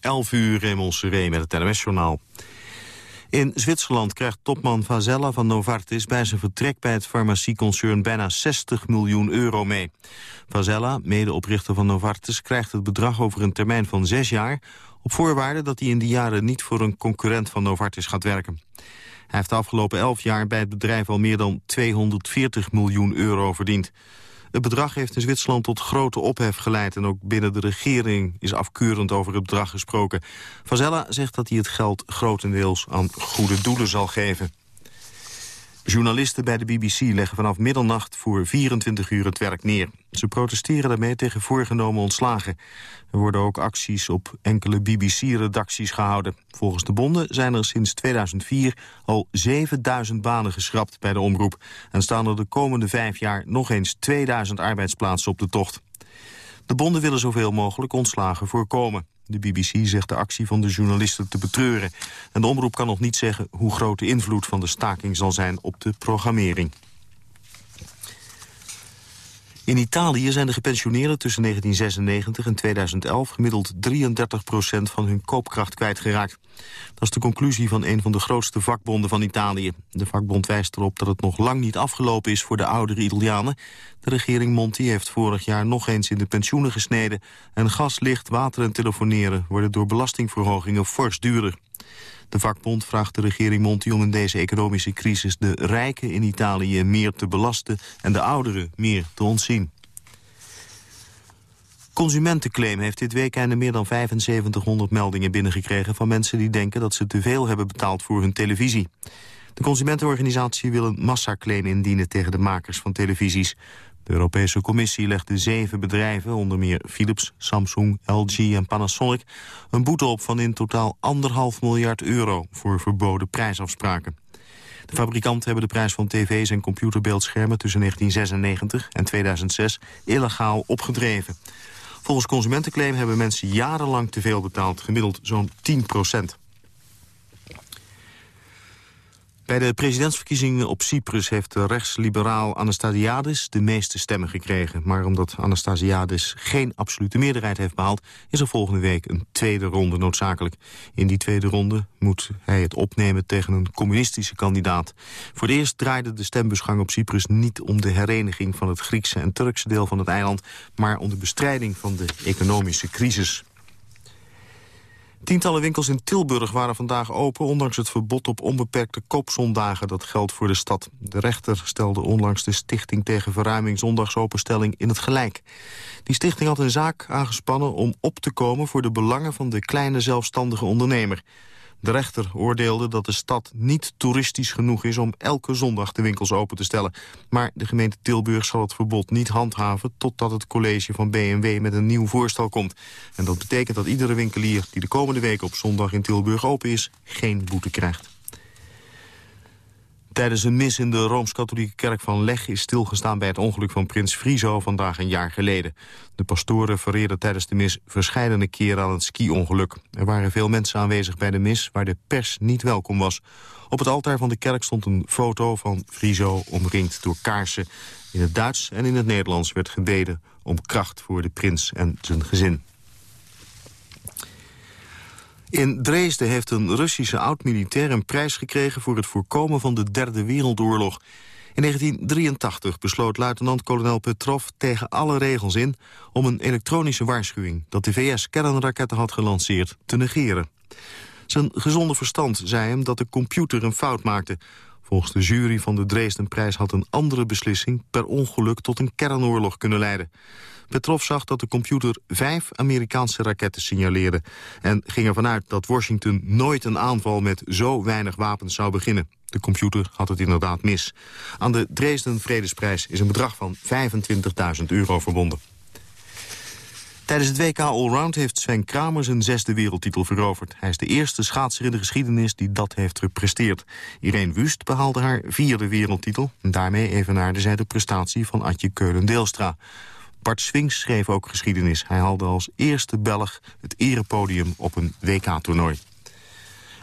11 uur Raymond Seré met het NMS-journaal. In Zwitserland krijgt topman Vazella van Novartis bij zijn vertrek bij het farmacieconcern bijna 60 miljoen euro mee. Vazella, medeoprichter van Novartis, krijgt het bedrag over een termijn van zes jaar op voorwaarde dat hij in die jaren niet voor een concurrent van Novartis gaat werken. Hij heeft de afgelopen elf jaar bij het bedrijf al meer dan 240 miljoen euro verdiend. Het bedrag heeft in Zwitserland tot grote ophef geleid... en ook binnen de regering is afkeurend over het bedrag gesproken. Vazella zegt dat hij het geld grotendeels aan goede doelen zal geven. Journalisten bij de BBC leggen vanaf middernacht voor 24 uur het werk neer. Ze protesteren daarmee tegen voorgenomen ontslagen. Er worden ook acties op enkele BBC-redacties gehouden. Volgens de bonden zijn er sinds 2004 al 7000 banen geschrapt bij de omroep... en staan er de komende vijf jaar nog eens 2000 arbeidsplaatsen op de tocht. De bonden willen zoveel mogelijk ontslagen voorkomen. De BBC zegt de actie van de journalisten te betreuren. En de omroep kan nog niet zeggen hoe groot de invloed van de staking zal zijn op de programmering. In Italië zijn de gepensioneerden tussen 1996 en 2011 gemiddeld 33% van hun koopkracht kwijtgeraakt. Dat is de conclusie van een van de grootste vakbonden van Italië. De vakbond wijst erop dat het nog lang niet afgelopen is voor de oudere Italianen. De regering Monti heeft vorig jaar nog eens in de pensioenen gesneden... en gas, licht, water en telefoneren worden door belastingverhogingen fors duurder. De vakbond vraagt de regering Monti om in deze economische crisis... de rijken in Italië meer te belasten en de ouderen meer te ontzien. Consumentenclaim heeft dit weekende meer dan 7500 meldingen binnengekregen... van mensen die denken dat ze te veel hebben betaald voor hun televisie. De consumentenorganisatie wil een massaclaim indienen tegen de makers van televisies. De Europese Commissie legde zeven bedrijven, onder meer Philips, Samsung, LG en Panasonic, een boete op van in totaal anderhalf miljard euro voor verboden prijsafspraken. De fabrikanten hebben de prijs van tv's en computerbeeldschermen tussen 1996 en 2006 illegaal opgedreven. Volgens Consumentenclaim hebben mensen jarenlang te veel betaald, gemiddeld zo'n 10 procent. Bij de presidentsverkiezingen op Cyprus heeft de rechtsliberaal Anastasiadis de meeste stemmen gekregen. Maar omdat Anastasiadis geen absolute meerderheid heeft behaald, is er volgende week een tweede ronde noodzakelijk. In die tweede ronde moet hij het opnemen tegen een communistische kandidaat. Voor het eerst draaide de stembusgang op Cyprus niet om de hereniging van het Griekse en Turkse deel van het eiland, maar om de bestrijding van de economische crisis. Tientallen winkels in Tilburg waren vandaag open... ondanks het verbod op onbeperkte koopzondagen dat geldt voor de stad. De rechter stelde onlangs de Stichting tegen Verruiming Zondagsopenstelling in het gelijk. Die stichting had een zaak aangespannen om op te komen... voor de belangen van de kleine zelfstandige ondernemer. De rechter oordeelde dat de stad niet toeristisch genoeg is... om elke zondag de winkels open te stellen. Maar de gemeente Tilburg zal het verbod niet handhaven... totdat het college van BMW met een nieuw voorstel komt. En dat betekent dat iedere winkelier die de komende week op zondag in Tilburg open is... geen boete krijgt. Tijdens een mis in de Rooms-Katholieke kerk van Leg is stilgestaan bij het ongeluk van prins Friso vandaag een jaar geleden. De pastoren vereerden tijdens de mis verscheidene keren aan het ski-ongeluk. Er waren veel mensen aanwezig bij de mis waar de pers niet welkom was. Op het altaar van de kerk stond een foto van Friso omringd door kaarsen. In het Duits en in het Nederlands werd gebeden om kracht voor de prins en zijn gezin. In Dresden heeft een Russische oud-militair een prijs gekregen... voor het voorkomen van de Derde Wereldoorlog. In 1983 besloot luitenant-kolonel Petrov tegen alle regels in... om een elektronische waarschuwing dat de VS kernraketten had gelanceerd te negeren. Zijn gezonde verstand zei hem dat de computer een fout maakte. Volgens de jury van de Dresdenprijs had een andere beslissing... per ongeluk tot een kernoorlog kunnen leiden. Petrov zag dat de computer vijf Amerikaanse raketten signaleerde... en ging ervan uit dat Washington nooit een aanval met zo weinig wapens zou beginnen. De computer had het inderdaad mis. Aan de Dresden Vredesprijs is een bedrag van 25.000 euro verbonden. Tijdens het WK Allround heeft Sven Kramer zijn zesde wereldtitel veroverd. Hij is de eerste schaatser in de geschiedenis die dat heeft gepresteerd. Irene Wust behaalde haar vierde wereldtitel. En daarmee evenaarde zij de prestatie van Adje Keulen-Deelstra. Bart Swings schreef ook geschiedenis. Hij haalde als eerste Belg het erepodium op een WK-toernooi.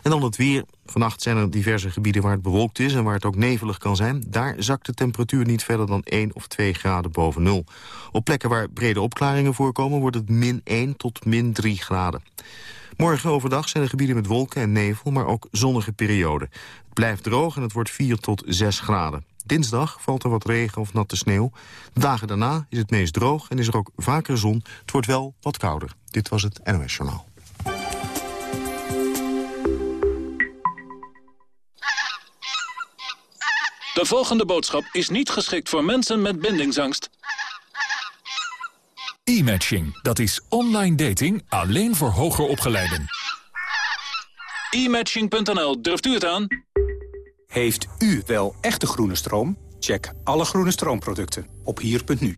En dan het weer. Vannacht zijn er diverse gebieden waar het bewolkt is... en waar het ook nevelig kan zijn. Daar zakt de temperatuur niet verder dan 1 of 2 graden boven nul. Op plekken waar brede opklaringen voorkomen... wordt het min 1 tot min 3 graden. Morgen overdag zijn er gebieden met wolken en nevel, maar ook zonnige perioden. Het blijft droog en het wordt 4 tot 6 graden. Dinsdag valt er wat regen of natte sneeuw. De dagen daarna is het meest droog en is er ook vaker zon. Het wordt wel wat kouder. Dit was het NOS Journaal. De volgende boodschap is niet geschikt voor mensen met bindingsangst. E-matching, dat is online dating alleen voor hoger opgeleiden. E-matching.nl, durft u het aan? Heeft u wel echte groene stroom? Check alle groene stroomproducten op hier.nu.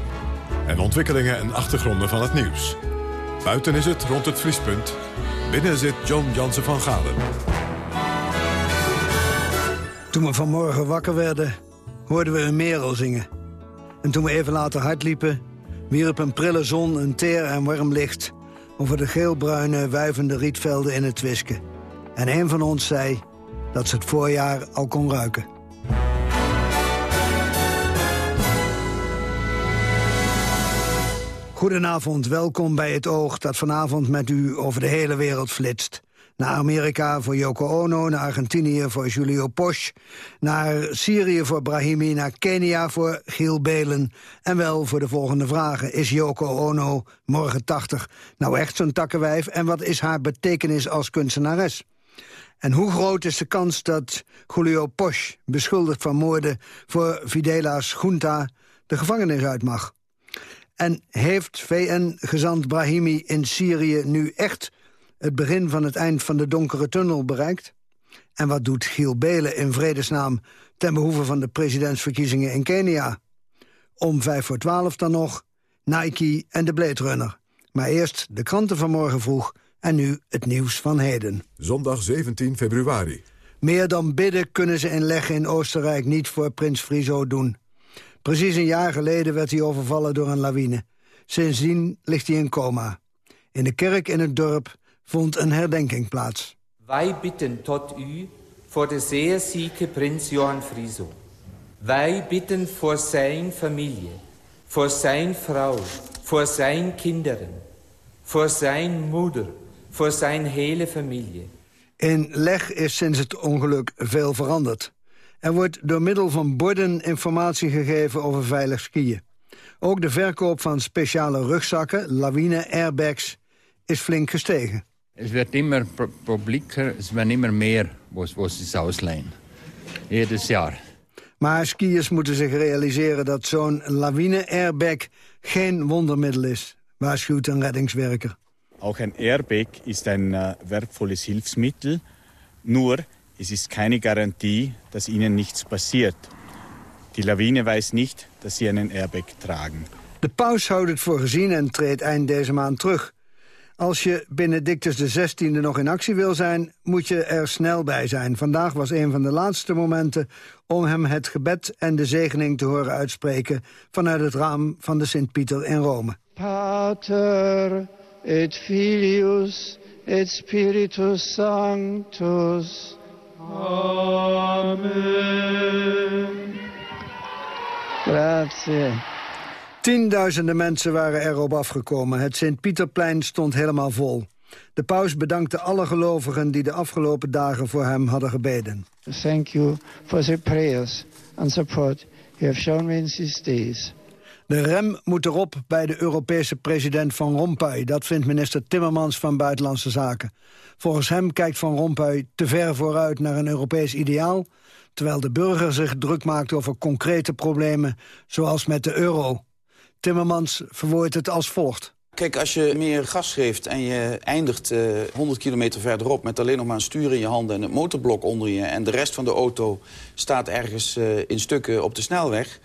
en ontwikkelingen en achtergronden van het nieuws. Buiten is het rond het vriespunt. Binnen zit John Jansen van Galen. Toen we vanmorgen wakker werden, hoorden we een merel zingen. En toen we even later hard liepen, wierp een prille zon een teer en warm licht... over de geelbruine, wuivende rietvelden in het Wisken. En een van ons zei dat ze het voorjaar al kon ruiken. Goedenavond, welkom bij het Oog dat vanavond met u over de hele wereld flitst. Naar Amerika voor Yoko Ono, naar Argentinië voor Julio Posch... naar Syrië voor Brahimi, naar Kenia voor Giel Belen... en wel voor de volgende vragen. Is Yoko Ono, morgen 80, nou echt zo'n takkenwijf... en wat is haar betekenis als kunstenares? En hoe groot is de kans dat Julio Posch, beschuldigd van moorden... voor Fidela's junta de gevangenis uit mag? En heeft VN-gezant Brahimi in Syrië nu echt het begin van het eind van de donkere tunnel bereikt? En wat doet Giel Belen in vredesnaam ten behoeve van de presidentsverkiezingen in Kenia? Om vijf voor twaalf dan nog Nike en de Blade Runner. Maar eerst de kranten van morgen vroeg en nu het nieuws van heden. Zondag 17 februari. Meer dan bidden kunnen ze in Leggen in Oostenrijk niet voor prins Friso doen. Precies een jaar geleden werd hij overvallen door een lawine. Sindsdien ligt hij in coma. In de kerk in het dorp vond een herdenking plaats. Wij bidden tot u voor de zeer zieke prins Johan Friso. Wij bidden voor zijn familie, voor zijn vrouw, voor zijn kinderen, voor zijn moeder, voor zijn hele familie. In Leg is sinds het ongeluk veel veranderd. Er wordt door middel van borden informatie gegeven over veilig skiën. Ook de verkoop van speciale rugzakken, lawine-airbags, is flink gestegen. Het wordt immer publieker, het wordt immer meer was, was ze ausleihen. Jedes jaar. Maar skiers moeten zich realiseren dat zo'n lawine-airbag geen wondermiddel is, waarschuwt een reddingswerker. Ook een airbag is een uh, wertvolles Hilfsmittel, nur es ist keine Garantie, dass ihnen nichts passiert. Die Lawine weiß nicht, dass sie einen Airbag tragen. De paus houdt het voor gezien en treedt eind deze maand terug. Als je Benedictus XVI nog in actie wil zijn, moet je er snel bij zijn. Vandaag was een van de laatste momenten om hem het gebed en de zegening te horen uitspreken... vanuit het raam van de Sint-Pieter in Rome. Pater et Filius et Spiritus Sanctus... Amen. Grazie. Tienduizenden mensen waren erop afgekomen. Het Sint-Pieterplein stond helemaal vol. De paus bedankte alle gelovigen die de afgelopen dagen voor hem hadden gebeden. Thank you for the prayers and support you have shown me in these days. De rem moet erop bij de Europese president Van Rompuy. Dat vindt minister Timmermans van Buitenlandse Zaken. Volgens hem kijkt Van Rompuy te ver vooruit naar een Europees ideaal... terwijl de burger zich druk maakt over concrete problemen... zoals met de euro. Timmermans verwoordt het als volgt. Kijk, als je meer gas geeft en je eindigt uh, 100 kilometer verderop... met alleen nog maar een stuur in je handen en het motorblok onder je... en de rest van de auto staat ergens uh, in stukken op de snelweg...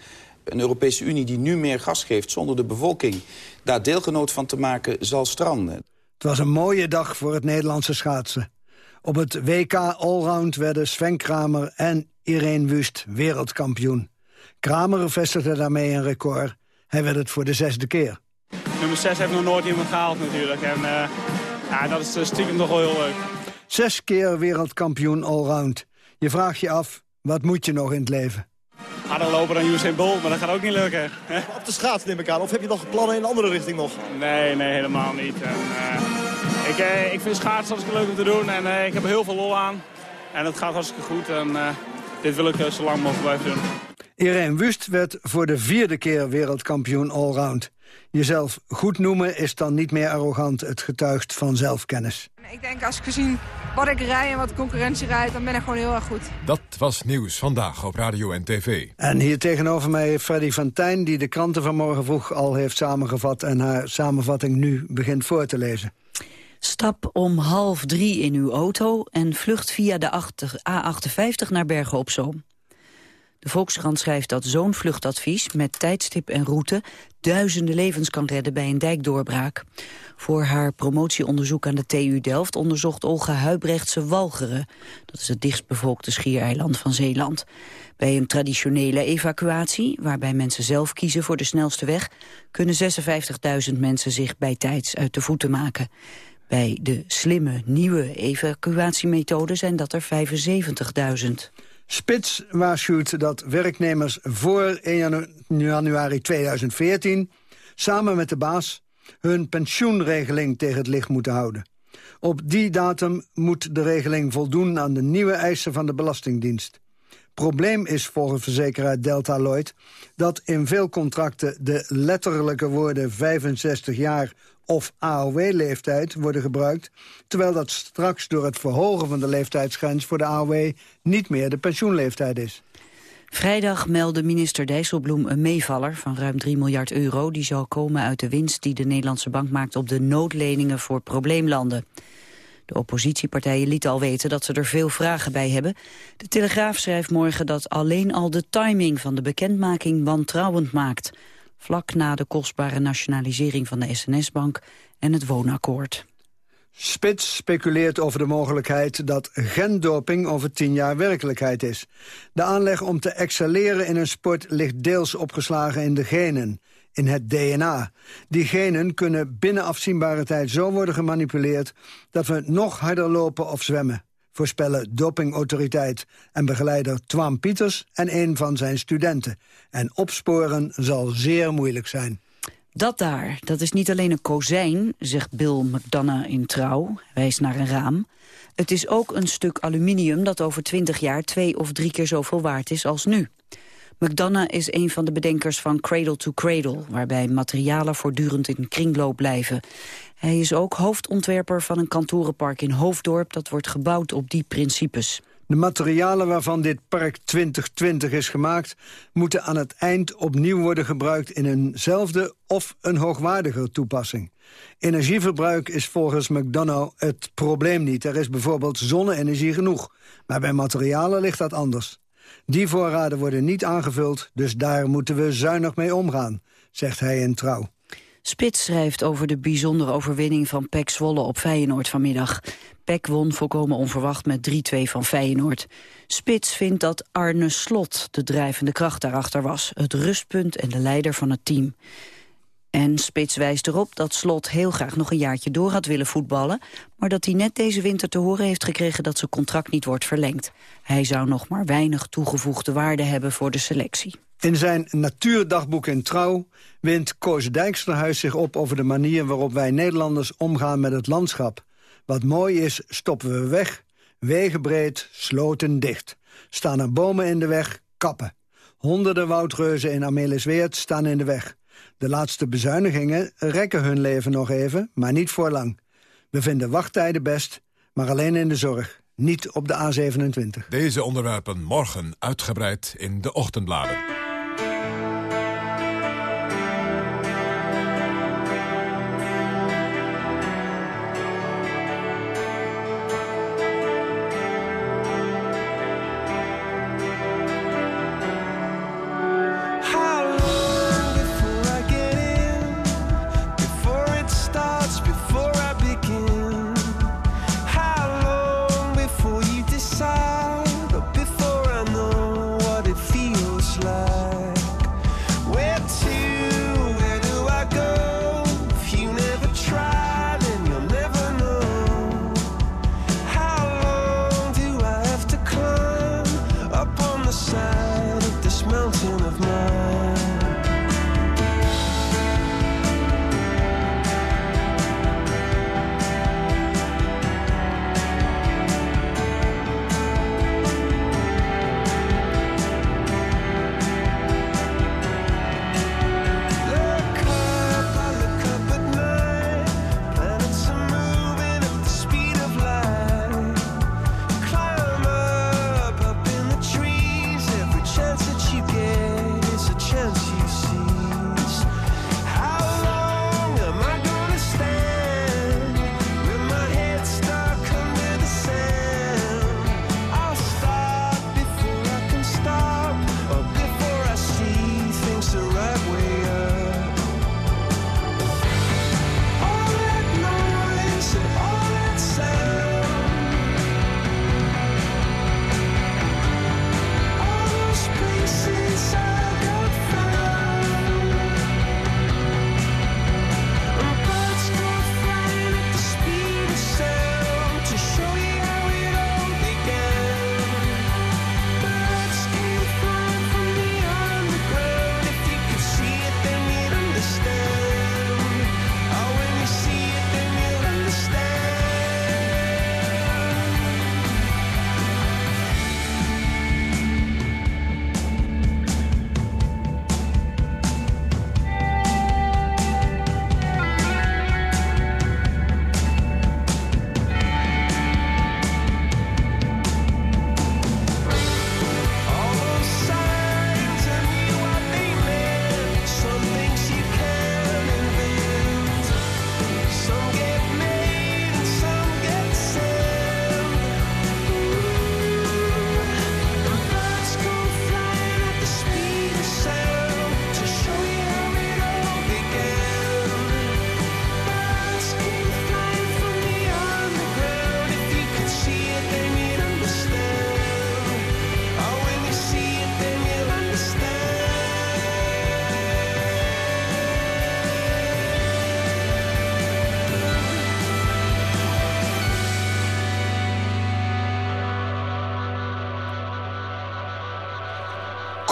een Europese Unie die nu meer gas geeft zonder de bevolking... daar deelgenoot van te maken, zal stranden. Het was een mooie dag voor het Nederlandse schaatsen. Op het WK Allround werden Sven Kramer en Irene Wust wereldkampioen. Kramer vestigde daarmee een record. Hij werd het voor de zesde keer. Nummer 6 heeft nog nooit iemand gehaald natuurlijk. En uh, ja, dat is stiekem toch wel heel leuk. Zes keer wereldkampioen allround. Je vraagt je af, wat moet je nog in het leven? Harder lopen dan Usain Bolt, maar dat gaat ook niet lukken. Op de schaats neem ik aan, of heb je nog plannen in een andere richting nog? Nee, nee, helemaal niet. En, uh, ik, uh, ik vind schaatsen hartstikke leuk om te doen en uh, ik heb er heel veel lol aan. En het gaat hartstikke goed en dit wil ik zo lang mogelijk blijven doen. Irene Wust werd voor de vierde keer wereldkampioen allround. Jezelf goed noemen is dan niet meer arrogant. Het getuigt van zelfkennis. Ik denk als ik gezien wat ik rij en wat concurrentie rijdt... dan ben ik gewoon heel erg goed. Dat was Nieuws Vandaag op Radio en TV. En hier tegenover mij Freddy van Tijn... die de kranten van morgen vroeg al heeft samengevat... en haar samenvatting nu begint voor te lezen. Stap om half drie in uw auto en vlucht via de A58 naar Bergen op Zoom. De Volkskrant schrijft dat zo'n vluchtadvies met tijdstip en route duizenden levens kan redden bij een dijkdoorbraak. Voor haar promotieonderzoek aan de TU Delft onderzocht Olga Huibrechtse Walcheren. Dat is het dichtstbevolkte schiereiland van Zeeland. Bij een traditionele evacuatie, waarbij mensen zelf kiezen voor de snelste weg, kunnen 56.000 mensen zich bij tijds uit de voeten maken. Bij de slimme, nieuwe evacuatiemethode zijn dat er 75.000. Spits waarschuwt dat werknemers voor 1 januari 2014... samen met de baas hun pensioenregeling tegen het licht moeten houden. Op die datum moet de regeling voldoen aan de nieuwe eisen van de Belastingdienst. Probleem is volgens verzekeraar Delta Lloyd... dat in veel contracten de letterlijke woorden 65 jaar of AOW-leeftijd worden gebruikt... terwijl dat straks door het verhogen van de leeftijdsgrens voor de AOW... niet meer de pensioenleeftijd is. Vrijdag meldde minister Dijsselbloem een meevaller van ruim 3 miljard euro... die zal komen uit de winst die de Nederlandse bank maakt op de noodleningen voor probleemlanden. De oppositiepartijen lieten al weten dat ze er veel vragen bij hebben. De Telegraaf schrijft morgen dat alleen al de timing van de bekendmaking wantrouwend maakt vlak na de kostbare nationalisering van de SNS-bank en het woonakkoord. Spits speculeert over de mogelijkheid dat gendoping over tien jaar werkelijkheid is. De aanleg om te excelleren in een sport ligt deels opgeslagen in de genen, in het DNA. Die genen kunnen binnen afzienbare tijd zo worden gemanipuleerd... dat we nog harder lopen of zwemmen voorspellen dopingautoriteit en begeleider Twan Pieters en een van zijn studenten. En opsporen zal zeer moeilijk zijn. Dat daar, dat is niet alleen een kozijn, zegt Bill McDonough in Trouw, wijst naar een raam. Het is ook een stuk aluminium dat over twintig jaar twee of drie keer zoveel waard is als nu. McDonough is een van de bedenkers van Cradle to Cradle... waarbij materialen voortdurend in kringloop blijven. Hij is ook hoofdontwerper van een kantorenpark in Hoofddorp... dat wordt gebouwd op die principes. De materialen waarvan dit park 2020 is gemaakt... moeten aan het eind opnieuw worden gebruikt in eenzelfde of een hoogwaardiger toepassing. Energieverbruik is volgens McDonough het probleem niet. Er is bijvoorbeeld zonne-energie genoeg. Maar bij materialen ligt dat anders. Die voorraden worden niet aangevuld, dus daar moeten we zuinig mee omgaan, zegt hij in Trouw. Spits schrijft over de bijzondere overwinning van PEC Zwolle op Feyenoord vanmiddag. PEC won volkomen onverwacht met 3-2 van Feyenoord. Spits vindt dat Arne Slot de drijvende kracht daarachter was. Het rustpunt en de leider van het team. En Spits wijst erop dat Slot heel graag nog een jaartje door had willen voetballen... maar dat hij net deze winter te horen heeft gekregen dat zijn contract niet wordt verlengd. Hij zou nog maar weinig toegevoegde waarde hebben voor de selectie. In zijn natuurdagboek in Trouw wint Koos Dijksterhuis zich op over de manier waarop wij Nederlanders omgaan met het landschap. Wat mooi is, stoppen we weg, wegen breed, sloten dicht. Staan er bomen in de weg, kappen. Honderden woudreuzen in Amelisweert staan in de weg. De laatste bezuinigingen rekken hun leven nog even, maar niet voor lang. We vinden wachttijden best, maar alleen in de zorg. Niet op de A27. Deze onderwerpen morgen uitgebreid in de ochtendbladen.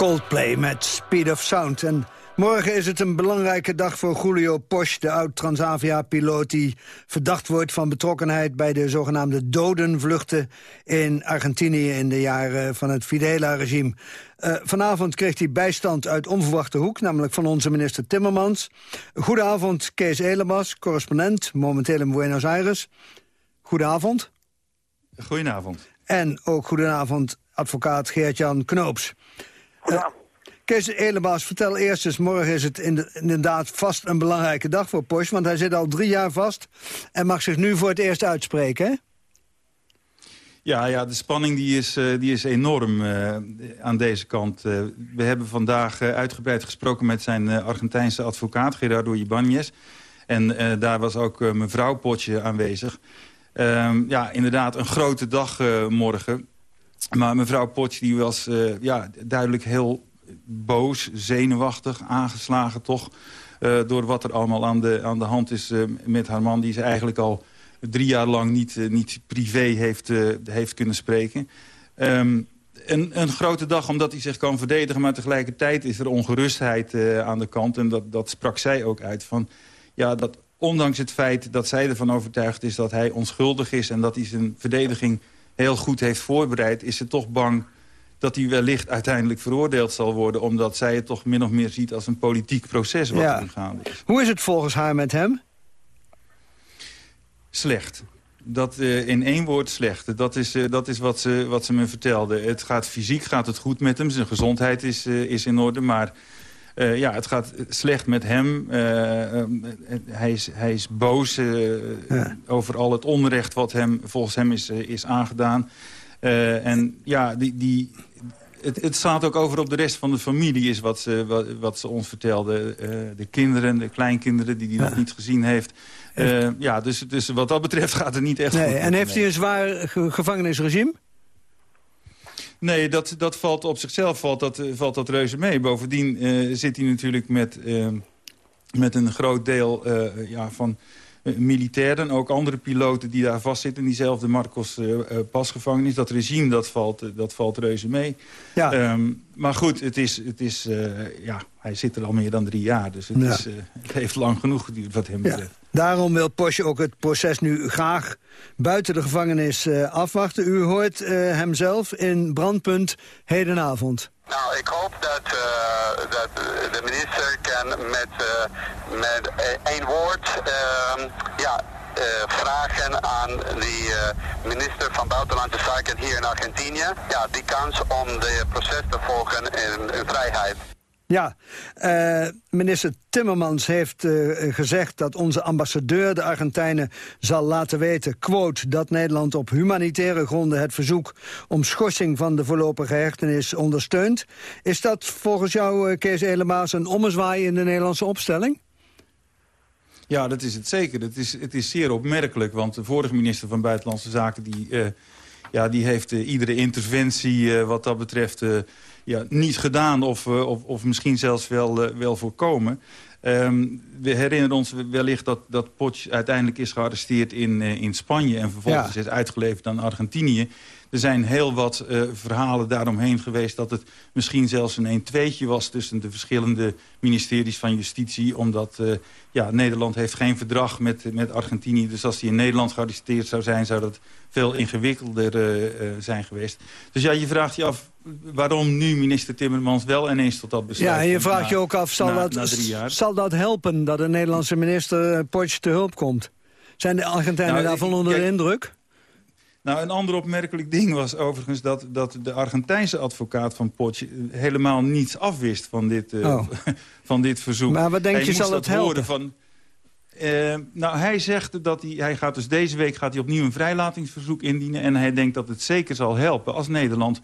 Coldplay met Speed of Sound. En morgen is het een belangrijke dag voor Julio Posch... de oud-Transavia-piloot die verdacht wordt van betrokkenheid... bij de zogenaamde dodenvluchten in Argentinië... in de jaren van het Fidela-regime. Uh, vanavond kreeg hij bijstand uit onverwachte hoek... namelijk van onze minister Timmermans. Goedenavond, Kees Elemas, correspondent, momenteel in Buenos Aires. Goedenavond. Goedenavond. En ook goedenavond, advocaat Geert-Jan Knoops. Ja. Kees Elebaas, vertel eerst eens, morgen is het inderdaad vast een belangrijke dag voor Porsche... want hij zit al drie jaar vast en mag zich nu voor het eerst uitspreken, hè? Ja, ja, de spanning die is, uh, die is enorm uh, aan deze kant. Uh, we hebben vandaag uitgebreid gesproken met zijn Argentijnse advocaat, Gerardo Ibanez. En daar was ook mevrouw Potje aanwezig. Ehm, ja, inderdaad, een grote dag morgen. Maar mevrouw Potsch die was uh, ja, duidelijk heel boos, zenuwachtig, aangeslagen toch... Uh, door wat er allemaal aan de, aan de hand is uh, met haar man... die ze eigenlijk al drie jaar lang niet, niet privé heeft, heeft kunnen spreken. Um, een, een, grote dag omdat hij zich kan verdedigen... maar tegelijkertijd is er ongerustheid aan de kant. En dat, dat sprak zij ook uit. Van, ja, dat ondanks het feit dat zij ervan overtuigd is dat hij onschuldig is... en dat hij zijn verdediging heel goed heeft voorbereid... is ze toch bang dat hij wellicht uiteindelijk veroordeeld zal worden... omdat zij het toch min of meer ziet als een politiek proces wat Ja. er gaande is. Hoe is het volgens haar met hem? Slecht. Dat eh, in één woord slecht. Dat is, eh, dat is wat, ze, wat ze me vertelde. Het gaat fysiek gaat het goed met hem. Zijn gezondheid is, eh, is in orde. Maar eh, ja, het gaat slecht met hem. Eh, eh, hij, is, hij is boos eh, over al het onrecht wat hem, volgens hem is, is aangedaan. En ja, die, die, het, het slaat ook over op de rest van de familie, is wat ze, wat, wat ze ons vertelde. De kinderen, de kleinkinderen die hij nog niet gezien heeft. Ja, dus, dus wat dat betreft gaat het niet echt Nee, goed. en heeft hij een zwaar ge- gevangenisregime? Nee, dat, dat valt op zichzelf valt dat, eh, valt dat reuze mee. Bovendien eh, zit hij natuurlijk met, eh, met een groot deel ja, van militairen... ook andere piloten die daar vastzitten... in diezelfde Marcos eh, eh, pasgevangenis. Dat regime, dat valt, eh, dat valt reuze mee. Ja. Ehm, maar goed, het is, het is, eh, ja, hij zit er al meer dan drie jaar. Dus het, Ja. is, eh, het heeft lang genoeg geduurd wat hem Ja. betreft. Daarom wil Porsche ook het proces nu graag buiten de gevangenis eh, afwachten. U hoort eh, hem zelf in Brandpunt hedenavond. Nou, ik hoop dat, eh, dat de minister kan met, eh, met één woord ehm, ja, eh, vragen aan eh, minister van Buitenlandse Zaken hier in Argentinië. Ja, die kans om de proces te volgen in vrijheid. Ja, eh, minister Timmermans heeft eh, gezegd dat onze ambassadeur de Argentijnen zal laten weten, quote, dat Nederland op humanitaire gronden het verzoek om schorsing van de voorlopige hechtenis ondersteunt. Is dat volgens jou, eh, Kees Elemaas, een ommezwaai in de Nederlandse opstelling? Ja, dat is het zeker. Het is, het is zeer opmerkelijk, want de vorige minister van Buitenlandse Zaken... die, ja, die heeft iedere interventie wat dat betreft ja, niet gedaan... of, eh, of, of misschien zelfs wel, eh, wel voorkomen. Ehm, we herinneren ons wellicht dat, dat Potsch uiteindelijk is gearresteerd in, eh, in Spanje... en vervolgens Ja. is uitgeleverd aan Argentinië. Er zijn heel wat verhalen daaromheen geweest... dat het misschien zelfs een 1-2'tje was tussen de verschillende ministeries van Justitie. Omdat ja, Nederland heeft geen verdrag met, met Argentinië. Dus als hij in Nederland gearresteerd zou zijn... zou dat veel ingewikkelder zijn geweest. Dus ja, je vraagt je af waarom nu minister Timmermans wel ineens tot dat besluit Ja, en je vraagt na- je ook af, zal, na- dat, na zal dat helpen dat de Nederlandse minister eh, Potsch te hulp komt? Zijn de Argentijnen Nou, daarvan onder de indruk? Nou, een ander opmerkelijk ding was overigens dat, dat de Argentijnse advocaat van Potsch helemaal niets afwist van dit, eh, Oh. van dit verzoek. Maar wat denk Hij je, zal dat helpen? Van, eh, nou, hij zegt dat hij, hij gaat dus deze week gaat hij opnieuw een vrijlatingsverzoek indienen. En hij denkt dat het zeker zal helpen als Nederland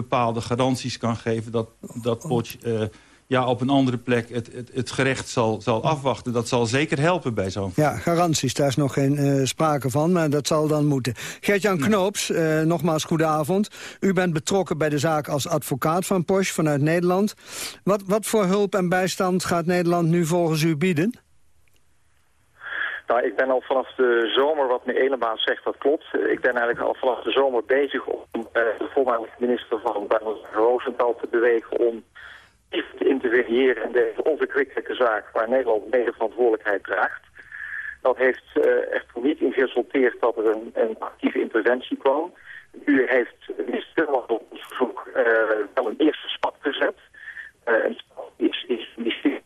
bepaalde garanties kan geven... dat, dat Potsch eh, ja, op een andere plek het, het, het gerecht zal, zal afwachten. Dat zal zeker helpen bij zo'n Ja, garanties, daar is nog geen eh, sprake van, maar dat zal dan moeten. Gert-Jan Knoops, eh, nogmaals goedenavond. U bent betrokken bij de zaak als advocaat van Porsche vanuit Nederland. Wat, wat voor hulp en bijstand gaat Nederland nu volgens u bieden? Nou, ik ben al vanaf de zomer, wat meneer Elemaas zegt, dat klopt. Ik ben eigenlijk al vanaf de zomer bezig om eh, de voormalige minister van Buitenlandse te bewegen om te interveneren in deze onverkwikkelijke zaak waar Nederland mede verantwoordelijkheid draagt. Dat heeft eh, echter niet in geresulteerd dat er een, een actieve interventie kwam. Nu heeft minister Timmermans op ons verzoek eh, wel een eerste stap gezet. Eh is, is ministerie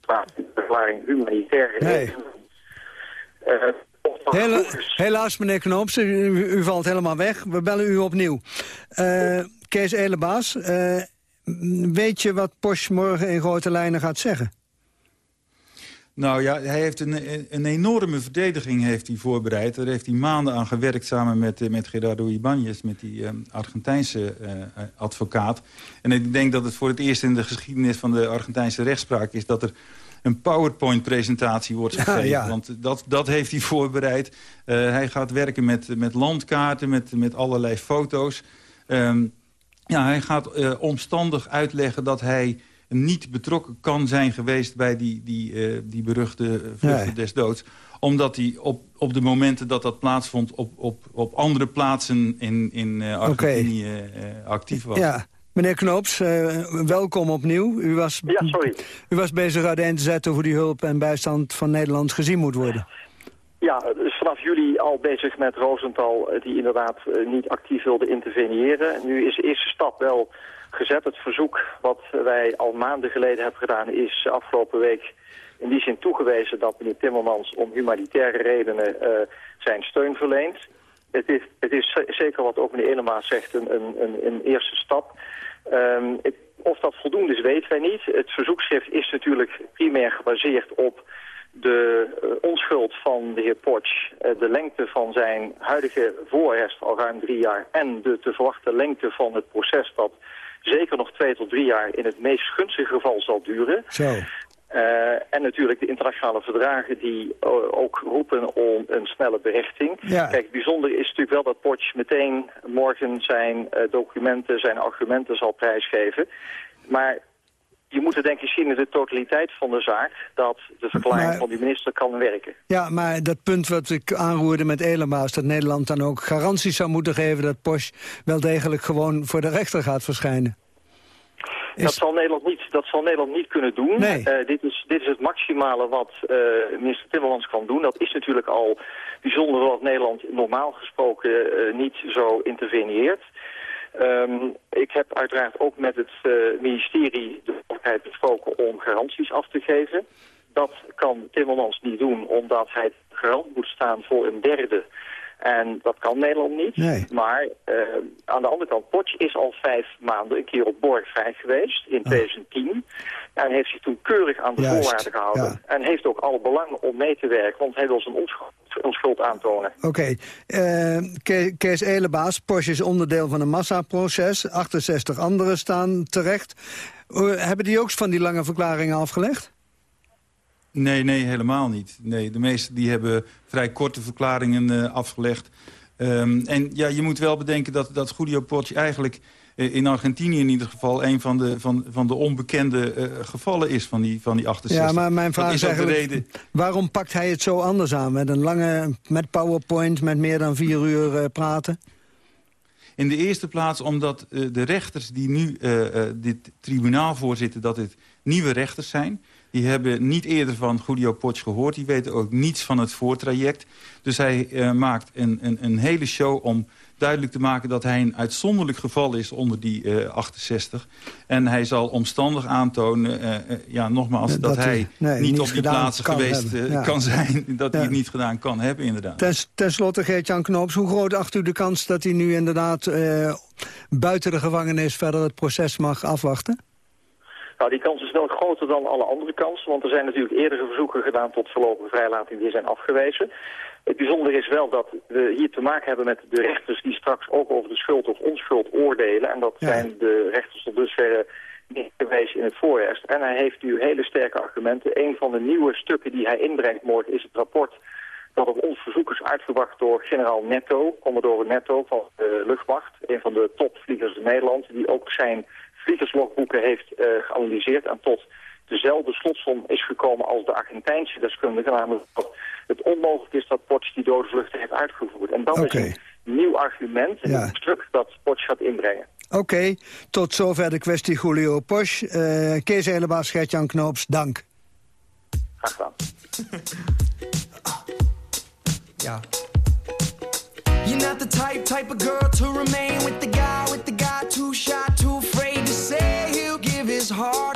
van de verklaring humanitaire Nee. Eh, Hela- helaas, meneer Knoops, u, u valt helemaal weg. We bellen u opnieuw. Eh, Kees Elebaas, eh, weet je wat Porsche morgen in grote lijnen gaat zeggen? Nou ja, hij heeft een, een enorme verdediging heeft hij voorbereid. Daar heeft hij maanden aan gewerkt samen met, met Gerardo Ibanez... met die Argentijnse advocaat. En ik denk dat het voor het eerst in de geschiedenis van de Argentijnse rechtspraak is... dat er een PowerPoint-presentatie wordt gegeven. ja. Want dat, dat heeft hij voorbereid. Eh, hij gaat werken met, met landkaarten, met, met allerlei foto's. Ehm, ja, hij gaat eh, omstandig uitleggen dat hij niet betrokken kan zijn geweest... bij die, die, eh, die beruchte vluchten Nee. des doods. Omdat hij op, op de momenten dat dat plaatsvond... op, op, op andere plaatsen in, in Argentinië actief was. Ja, meneer Knoops, eh, welkom opnieuw. U was, Ja, sorry. U was bezig uiteen te zetten hoe die hulp en bijstand van Nederland gezien moet worden. Ja, dus vanaf juli al bezig met Rosenthal, eh, die inderdaad eh, niet actief wilde interveneren. Nu is de eerste stap wel gezet. Het verzoek wat wij al maanden geleden hebben gedaan is afgelopen week in die zin toegewezen dat meneer Timmermans om humanitaire redenen uh, zijn steun verleent. Het is, het is zeker wat ook meneer Enema zegt een, een, een eerste stap. Het, of dat voldoende is, weten wij niet. Het verzoekschrift is natuurlijk primair gebaseerd op de uh, onschuld van de heer Potsch, uh, de lengte van zijn huidige voorarrest al ruim drie jaar en de te verwachte lengte van het proces dat zeker nog twee tot drie jaar in het meest gunstige geval zal duren. Zo. Uh, en natuurlijk de internationale verdragen die uh, ook roepen om een snelle berichting. Ja. Kijk, bijzonder is natuurlijk wel dat Potsch meteen morgen zijn uh, documenten, zijn argumenten zal prijsgeven. Maar je moet het denk ik zien in de totaliteit van de zaak... dat de verklaring Maar- van die minister kan werken. Ja, maar dat punt wat ik aanroerde met Elema's... dat Nederland dan ook garanties zou moeten geven... dat Porsche wel degelijk gewoon voor de rechter gaat verschijnen. Dat, zal Nederland niet, dat zal Nederland niet kunnen doen. Nee. Eh, dit, is, dit is het maximale wat eh, minister Timmermans kan doen. Dat is natuurlijk al bijzonder dat Nederland normaal gesproken eh, niet zo interveneert. Ehm, ik heb uiteraard ook met het ministerie de mogelijkheid besproken om garanties af te geven. Dat kan Timmermans niet doen, omdat hij garant moet staan voor een derde. En dat kan Nederland niet. Nee. Maar eh, aan de andere kant, Potsch is al vijf maanden een keer op borg vrij geweest in 2010. En heeft zich toen keurig aan de Juist, voorwaarden gehouden. En heeft ook alle belang om mee te werken, want hij wil zijn onschuld, onschuld aantonen. Oké, eh, Ke- Kees Elebaas, Porsche is onderdeel van een massaproces. 68 anderen staan terecht. Eh, hebben die ook van die lange verklaringen afgelegd? Nee, nee, helemaal niet. Nee, de meesten die hebben vrij korte verklaringen eh, afgelegd. Ehm, en ja, je moet wel bedenken dat, dat Julio Potsch eigenlijk eh, in Argentinië in ieder geval... een van de, van, van de onbekende eh, gevallen is van die, van die 68. Ja, maar mijn vraag is eigenlijk... reden. waarom pakt hij het zo anders aan? Met een lange, met PowerPoint, met meer dan vier uur praten? In de eerste plaats omdat de rechters die nu dit tribunaal voorzitten... dat dit nieuwe rechters zijn. Die hebben niet eerder van Julio Potsch gehoord. Die weten ook niets van het voortraject. Dus hij eh, maakt een, een, een hele show om duidelijk te maken... dat hij een uitzonderlijk geval is onder die eh, 68. En hij zal omstandig aantonen, eh, eh, ja, nogmaals... Dat dat, hij, nee, niet op die plaatsen geweest eh, Ja. kan zijn. Dat hij het niet gedaan kan hebben, inderdaad. Ten, ten slotte, Geert-Jan Knoops, hoe groot acht u de kans... dat hij nu inderdaad eh, buiten de gevangenis verder het proces mag afwachten? Nou, die kans is wel groter dan alle andere kansen, want er zijn natuurlijk eerdere verzoeken gedaan tot voorlopige vrijlating die zijn afgewezen. Het bijzondere is wel dat we hier te maken hebben met de rechters die straks ook over de schuld of onschuld oordelen. En dat zijn de rechters tot dusver niet geweest in het voorrecht. En hij heeft nu hele sterke argumenten. Een van de nieuwe stukken die hij inbrengt morgen is het rapport dat op ons verzoek is uitgebracht door generaal Netto, commodore Netto van de luchtmacht. Een van de topvliegers in Nederland, die ook zijn vliegerslogboeken heeft eh, geanalyseerd en tot dezelfde slotsom is gekomen als de Argentijnse deskundige, namelijk dat het onmogelijk is dat Potsch die doodvluchten heeft uitgevoerd. En dat Oké. is een nieuw argument, een Ja. stuk dat Potsch gaat inbrengen. Oké, tot zover de kwestie Julio Posch. Eh Kees Elebaas, Gert-Jan Knoops, dank. Graag gedaan. Ja. You're not the type, type of girl to remain with the guy, with the guy too shy, heart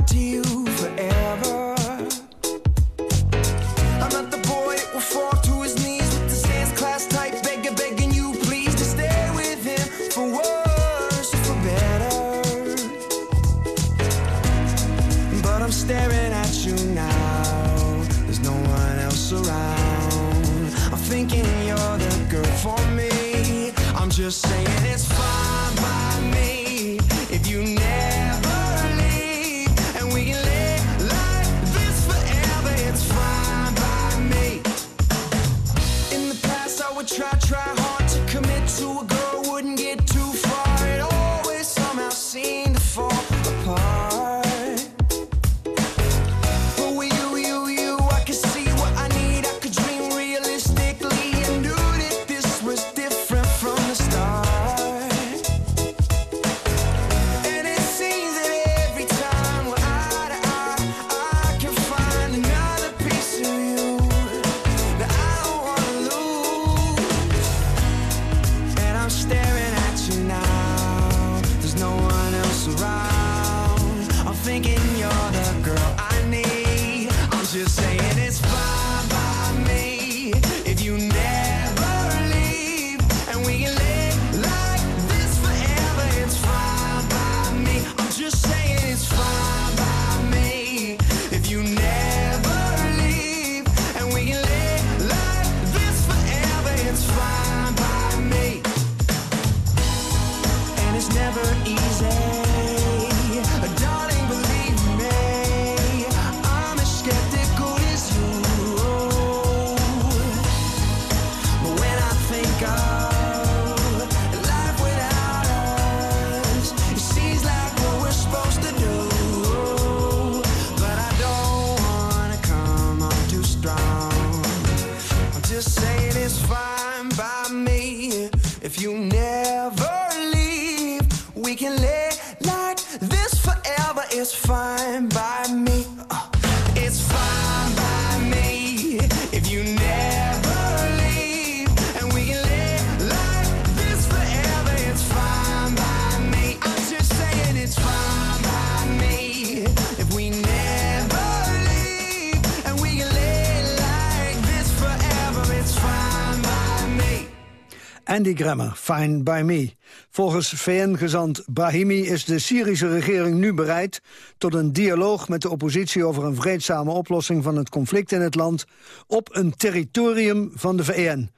Andy Grammer, Fine by Me. Volgens VN-gezant Brahimi is de Syrische regering nu bereid... tot een dialoog met de oppositie over een vreedzame oplossing van het conflict in het land... op een territorium van de VN.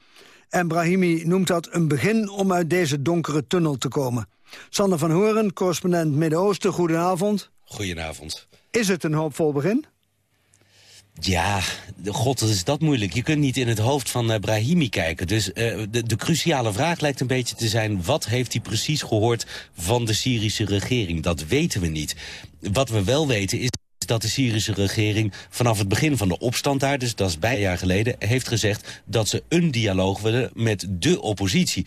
En Brahimi noemt dat een begin om uit deze donkere tunnel te komen. Sander van Horen, correspondent Midden-Oosten, goedenavond. Goedenavond. Is het een hoopvol begin? Ja, god, wat is dat moeilijk. Je kunt niet in het hoofd van eh, Brahimi kijken. Dus eh, de, de cruciale vraag lijkt een beetje te zijn... wat heeft hij precies gehoord van de Syrische regering? Dat weten we niet. Wat we wel weten is dat de Syrische regering vanaf het begin van de opstand daar... dus dat is bijna jaar geleden, heeft gezegd... dat ze een dialoog willen met de oppositie.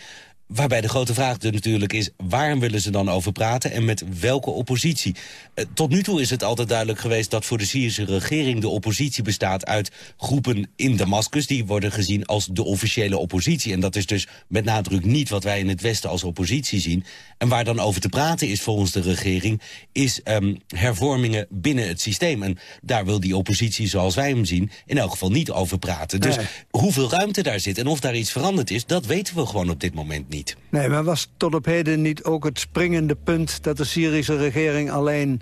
Waarbij de grote vraag dus natuurlijk is... waar willen ze dan over praten en met welke oppositie? Eh, tot nu toe is het altijd duidelijk geweest... dat voor de Syrische regering de oppositie bestaat uit groepen in Damascus... die worden gezien als de officiële oppositie. En dat is dus met nadruk niet wat wij in het Westen als oppositie zien. En waar dan over te praten is volgens de regering... is ehm, hervormingen binnen het systeem. En daar wil die oppositie, zoals wij hem zien... in elk geval niet over praten. Dus Nee. hoeveel ruimte daar zit en of daar iets veranderd is... dat weten we gewoon op dit moment niet. Nee, maar was tot op heden niet ook het springende punt... dat de Syrische regering alleen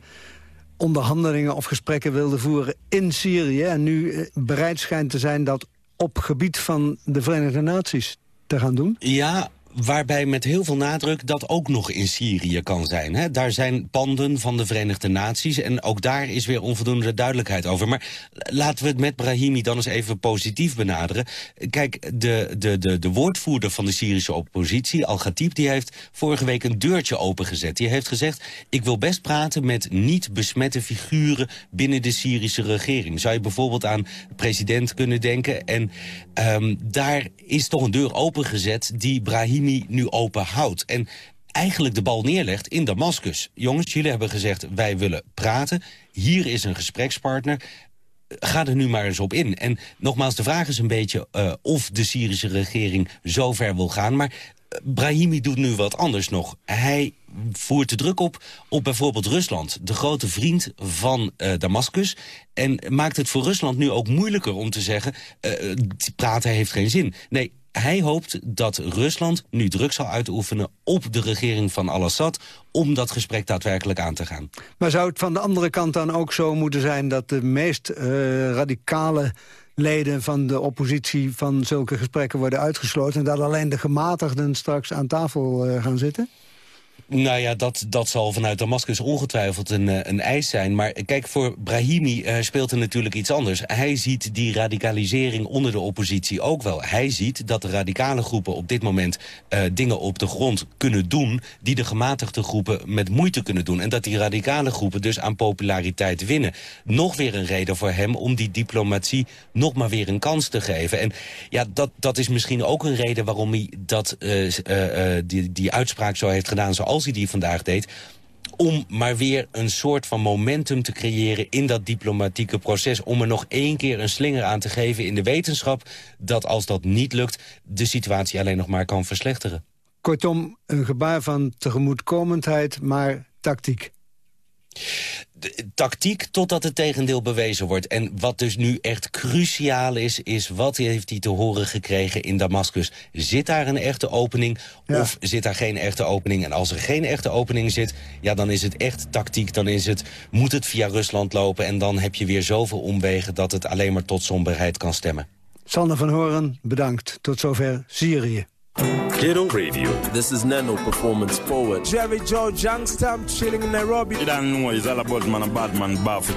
onderhandelingen of gesprekken wilde voeren in Syrië... en nu eh, bereid schijnt te zijn dat op gebied van de Verenigde Naties te gaan doen? Ja, waarbij met heel veel nadruk dat ook nog in Syrië kan zijn. Hè? Daar zijn panden van de Verenigde Naties en ook daar is weer onvoldoende duidelijkheid over. Maar laten we het met Brahimi dan eens even positief benaderen. Kijk, de, de, de, de woordvoerder van de Syrische oppositie, Al-Ghatib, die heeft vorige week een deurtje opengezet. Die heeft gezegd, ik wil best praten met niet besmette figuren binnen de Syrische regering. Zou je bijvoorbeeld aan de president kunnen denken? En ehm, daar is toch een deur opengezet die Brahimi nu open houdt. En eigenlijk de bal neerlegt in Damascus. Jongens, jullie hebben gezegd, wij willen praten. Hier is een gesprekspartner. Ga er nu maar eens op in. En nogmaals, de vraag is een beetje eh, of de Syrische regering zo ver wil gaan. Maar eh, Brahimi doet nu wat anders nog. Hij voert de druk op op bijvoorbeeld Rusland, de grote vriend van eh Damascus. En maakt het voor Rusland nu ook moeilijker om te zeggen... praten heeft geen zin. Nee, hij hoopt dat Rusland nu druk zal uitoefenen op de regering van al-Assad... om dat gesprek daadwerkelijk aan te gaan. Maar zou het van de andere kant dan ook zo moeten zijn... dat de meest eh, radicale leden van de oppositie van zulke gesprekken worden uitgesloten... en dat alleen de gematigden straks aan tafel eh, gaan zitten? Nou ja, dat, dat zal vanuit Damascus ongetwijfeld een, eh, een eis zijn. Maar kijk, voor Brahimi eh, speelt er natuurlijk iets anders. Hij ziet die radicalisering onder de oppositie ook wel. Hij ziet dat de radicale groepen op dit moment eh, dingen op de grond kunnen doen... die de gematigde groepen met moeite kunnen doen. En dat die radicale groepen dus aan populariteit winnen. Nog weer een reden voor hem om die diplomatie nog maar weer een kans te geven. En ja, dat, dat is misschien ook een reden waarom hij dat, die, die uitspraak zo heeft gedaan... zoals hij die vandaag deed om maar weer een soort van momentum te creëren in dat diplomatieke proces. Om er nog één keer een slinger aan te geven in de wetenschap... dat als dat niet lukt, de situatie alleen nog maar kan verslechteren. Kortom, een gebaar van tegemoetkomendheid, maar tactiek. De- tactiek totdat het tegendeel bewezen wordt. En wat dus nu echt cruciaal is, is wat heeft hij te horen gekregen in Damascus? Zit daar een echte opening of zit daar geen echte opening? En als er geen echte opening zit, ja, dan is het echt tactiek. Dan is het, moet het via Rusland lopen en dan heb je weer zoveel omwegen... dat het alleen maar tot somberheid kan stemmen. Sander van Horen, bedankt. Tot zover Syrië. Ghetto Radio. This is Nano Performance Forward. Jerry Joe Youngstown chilling in Nairobi. You don't know it's all about man a bad man off.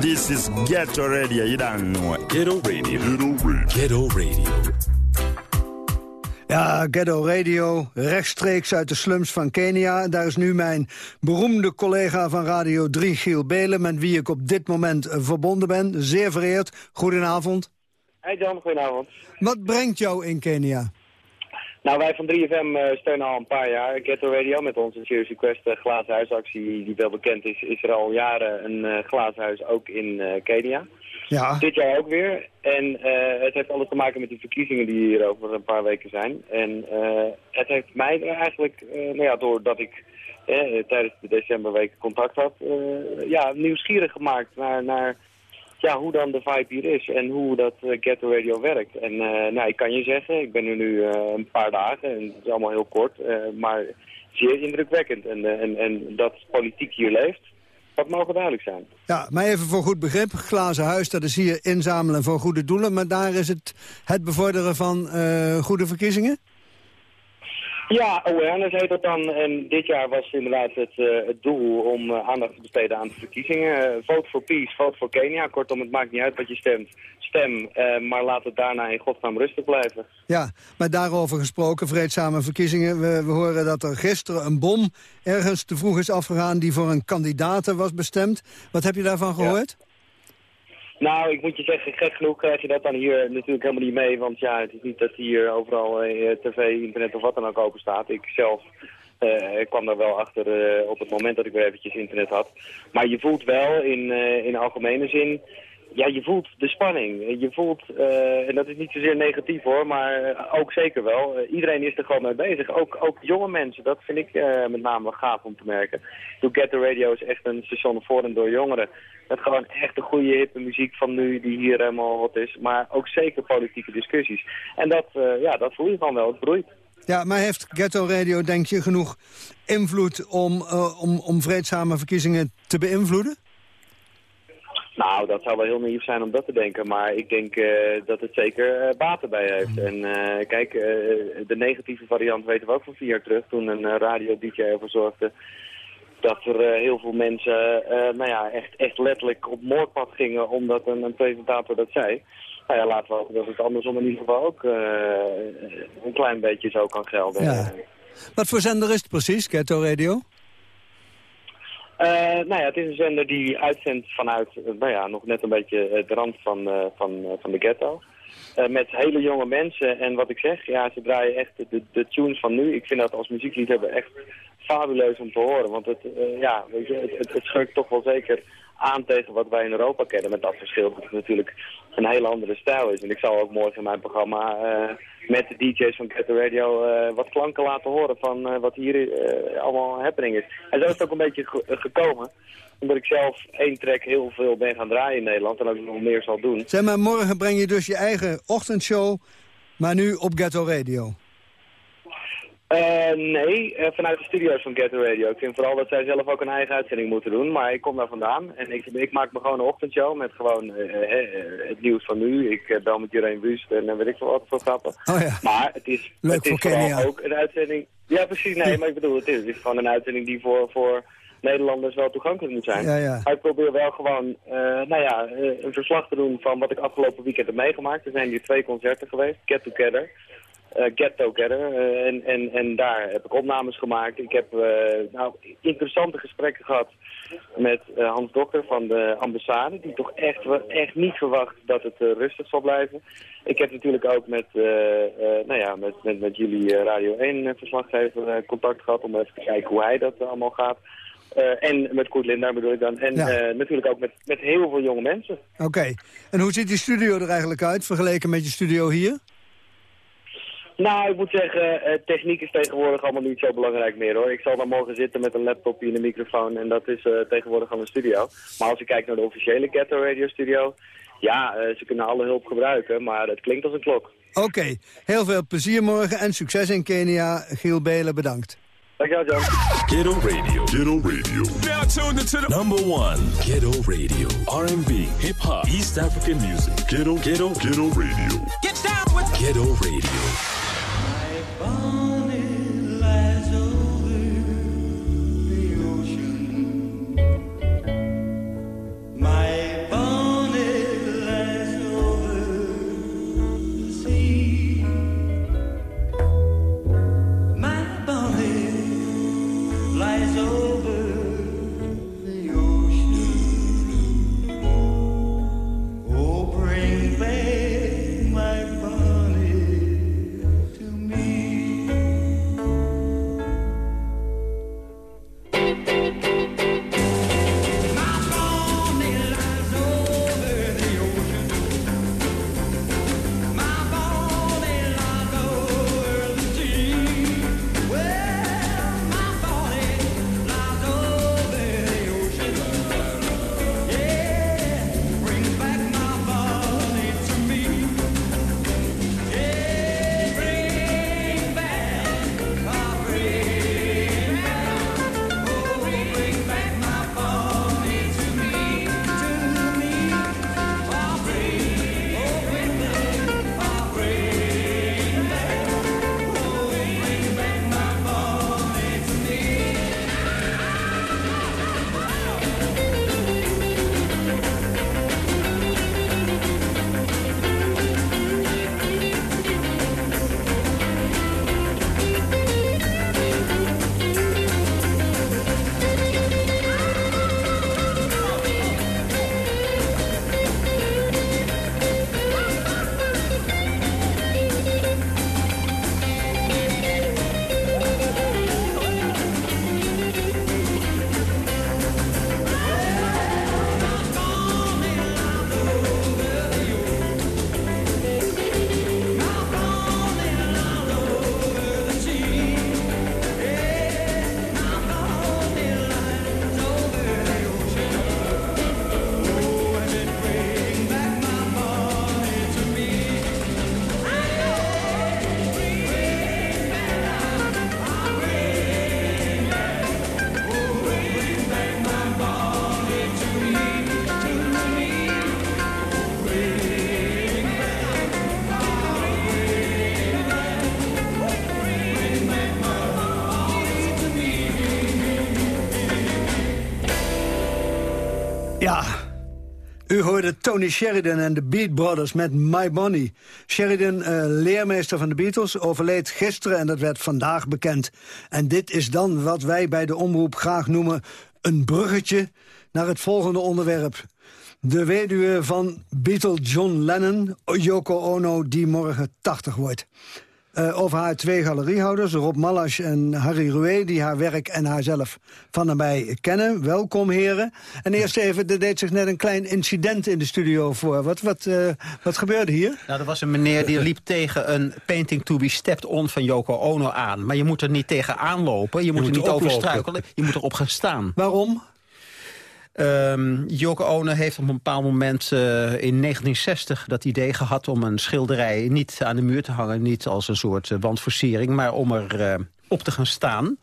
This is Ghetto Radio. You don't know Ghetto Radio. Ghetto Radio. Ghetto Radio. Ja, Ghetto Radio, rechtstreeks uit de slums van Kenia. Daar is nu mijn beroemde collega van Radio 3, Giel Belen... met wie ik op dit moment eh, verbonden ben. Zeer vereerd. Goedenavond. Hey John, goedenavond. Wat brengt jou in Kenia? Nou, wij van 3FM eh, steunen al een paar jaar Ghetto Radio met onze Serious Request uh, glazen huisactie die wel bekend is. Is er al jaren een uh, glazen huis ook in Kenia. Ja. Dit jaar ook weer. En het heeft alles te maken met de verkiezingen die hier over een paar weken zijn. En het heeft mij eigenlijk, nou ja, doordat ik tijdens de decemberweek contact had, ja, nieuwsgierig gemaakt naar... naar ja, hoe dan de vibe hier is en hoe dat uh, Ghetto Radio werkt. En uh, nou, ik kan je zeggen, ik ben er nu uh, een paar dagen en het is allemaal heel kort, maar zeer indrukwekkend. En, en, en dat politiek hier leeft, dat mogen duidelijk zijn. Ja, maar even voor goed begrip, glazen huis, dat is hier inzamelen voor goede doelen, maar daar is het het bevorderen van goede verkiezingen? Ja, awareness heet dat dan. En dit jaar was inderdaad het, uh, het doel om uh, aandacht te besteden aan de verkiezingen. Uh, vote for peace, vote for Kenia. Kortom, het maakt niet uit wat je stemt. Stem, maar laat het daarna in godsnaam rustig blijven. Ja, maar daarover gesproken, vreedzame verkiezingen. We, we horen dat er gisteren een bom ergens te vroeg is afgegaan... die voor een kandidaat was bestemd. Wat heb je daarvan gehoord? Ja. Nou, ik moet je zeggen, gek genoeg krijg je dat dan hier natuurlijk helemaal niet mee. Want ja, het is niet dat hier overal eh, tv, internet of wat dan ook open staat. Ik zelf uh, kwam daar wel achter uh, op het moment dat ik weer eventjes internet had. Maar je voelt wel in, in algemene zin ja, je voelt de spanning. Je voelt, uh, en dat is niet zozeer negatief hoor, maar ook zeker wel. Uh, iedereen is er gewoon mee bezig. Ook, ook jonge mensen, dat vind ik met name gaaf om te merken. To Get The Radio is echt een station voor en door jongeren. Met gewoon echt de goede hippe muziek van nu die hier helemaal hot is. Maar ook zeker politieke discussies. En dat, ja, dat voel je gewoon wel, het broeit. Ja, maar heeft Ghetto Radio, denk je, genoeg invloed om, om, om vreedzame verkiezingen te beïnvloeden? Nou, dat zou wel heel naïef zijn om dat te denken. Maar ik denk uh, dat het zeker uh, baten bij heeft. En uh, kijk, de negatieve variant weten we ook van vier jaar terug. Toen een radio-dj ervoor zorgde dat er heel veel mensen nou ja, echt, echt letterlijk op moordpad gingen omdat een, een presentator dat zei. Nou ja, laten we hopen dat het andersom in ieder geval ook een klein beetje zo kan gelden. Ja. Wat voor zender is het precies, Ghetto Radio? Uh, nou ja, het is een zender die uitzendt vanuit, uh, nou ja, nog net een beetje de rand van, uh, van, van de ghetto. met hele jonge mensen en wat ik zeg, ja, ze draaien echt de, de tunes van nu. Ik vind dat als muziekliefhebber echt fabuleus om te horen. Want het, ja, weet je, het, het, het toch wel zeker aan tegen wat wij in Europa kennen. Met dat verschil dat het natuurlijk een hele andere stijl is. En ik zal ook morgen in mijn programma uh, met de DJ's van Get Radio uh, wat klanken laten horen van uh, wat hier allemaal happening is. En zo is het ook een beetje ge gekomen. Omdat ik zelf één track heel veel ben gaan draaien in Nederland en ook nog meer zal doen. Zeg maar, morgen breng je dus je eigen ochtendshow, maar nu op Ghetto Radio. Uh, nee, uh, vanuit de studio's van Get Radio. Ik vind vooral dat zij zelf ook een eigen uitzending moeten doen. Maar ik kom daar vandaan en ik, ik maak me gewoon een ochtendshow met gewoon uh, het nieuws van nu. Ik bel met Jureen Wust en weet ik veel wat voor grappen. Oh ja. Maar het is, Leuk het is voor vooral Kenia. ook een uitzending... Ja, precies. Nee, maar ik bedoel, het is, het is gewoon een uitzending die voor... voor Nederlanders wel toegankelijk moet zijn. Ja, ja. Maar ik probeer wel gewoon nou ja, een verslag te doen van wat ik afgelopen weekend heb meegemaakt. Er zijn hier twee concerten geweest, Get Together. Uh, Get Together. Uh, en, en, en daar heb ik opnames gemaakt. Ik heb uh, nou, interessante gesprekken gehad met Hans Dokter van de ambassade. Die toch echt, echt niet verwacht dat het rustig zal blijven. Ik heb natuurlijk ook met, nou ja, met, met, met jullie Radio 1 verslaggever contact gehad. Om even te kijken hoe hij dat allemaal gaat. en met Koert Lindaar bedoel ik dan. En Ja. natuurlijk ook met, met heel veel jonge mensen. Oké. En hoe ziet die studio er eigenlijk uit, vergeleken met je studio hier? Nou, ik moet zeggen, eh, techniek is tegenwoordig allemaal niet zo belangrijk meer hoor. Ik zal dan morgen zitten met een laptopje en een microfoon en dat is eh, tegenwoordig al een studio. Maar als ik kijk naar de officiële Ghetto Radio Studio, ja, eh, ze kunnen alle hulp gebruiken, maar het klinkt als een klok. Oké. Heel veel plezier morgen en succes in Kenia. Giel Belen, bedankt. Dankjewel, John. Ghetto Radio. Ghetto Radio. Now tuned into the Number one. Ghetto Radio. R&B, hip hop, East African music. Ghetto, ghetto, ghetto radio. Get down with Ghetto Radio. U hoorde Tony Sheridan en de Beat Brothers met My Bonnie. Sheridan, uh, leermeester van de Beatles, overleed gisteren en dat werd vandaag bekend. En dit is dan wat wij bij de omroep graag noemen een bruggetje naar het volgende onderwerp. De weduwe van Beatle John Lennon, Yoko Ono, die morgen 80 wordt. Uh, over haar twee galeriehouders, Rob Mallasch en Harry Roué... die haar werk en haarzelf van nabij kennen. Welkom, heren. En eerst even, er deed zich net een klein incident in de studio voor. Wat, wat, uh, wat gebeurde hier? Nou, er was een meneer die liep tegen een painting to be stepped on van Yoko Ono aan. Maar je moet er niet tegen aanlopen, je moet je er niet over struikelen. Je moet erop gaan staan. Waarom? Um, Yoko Ono heeft op een bepaald moment uh, in 1960 dat idee gehad... om een schilderij niet aan de muur te hangen, niet als een soort uh, wandversiering... maar om er uh, op te gaan staan.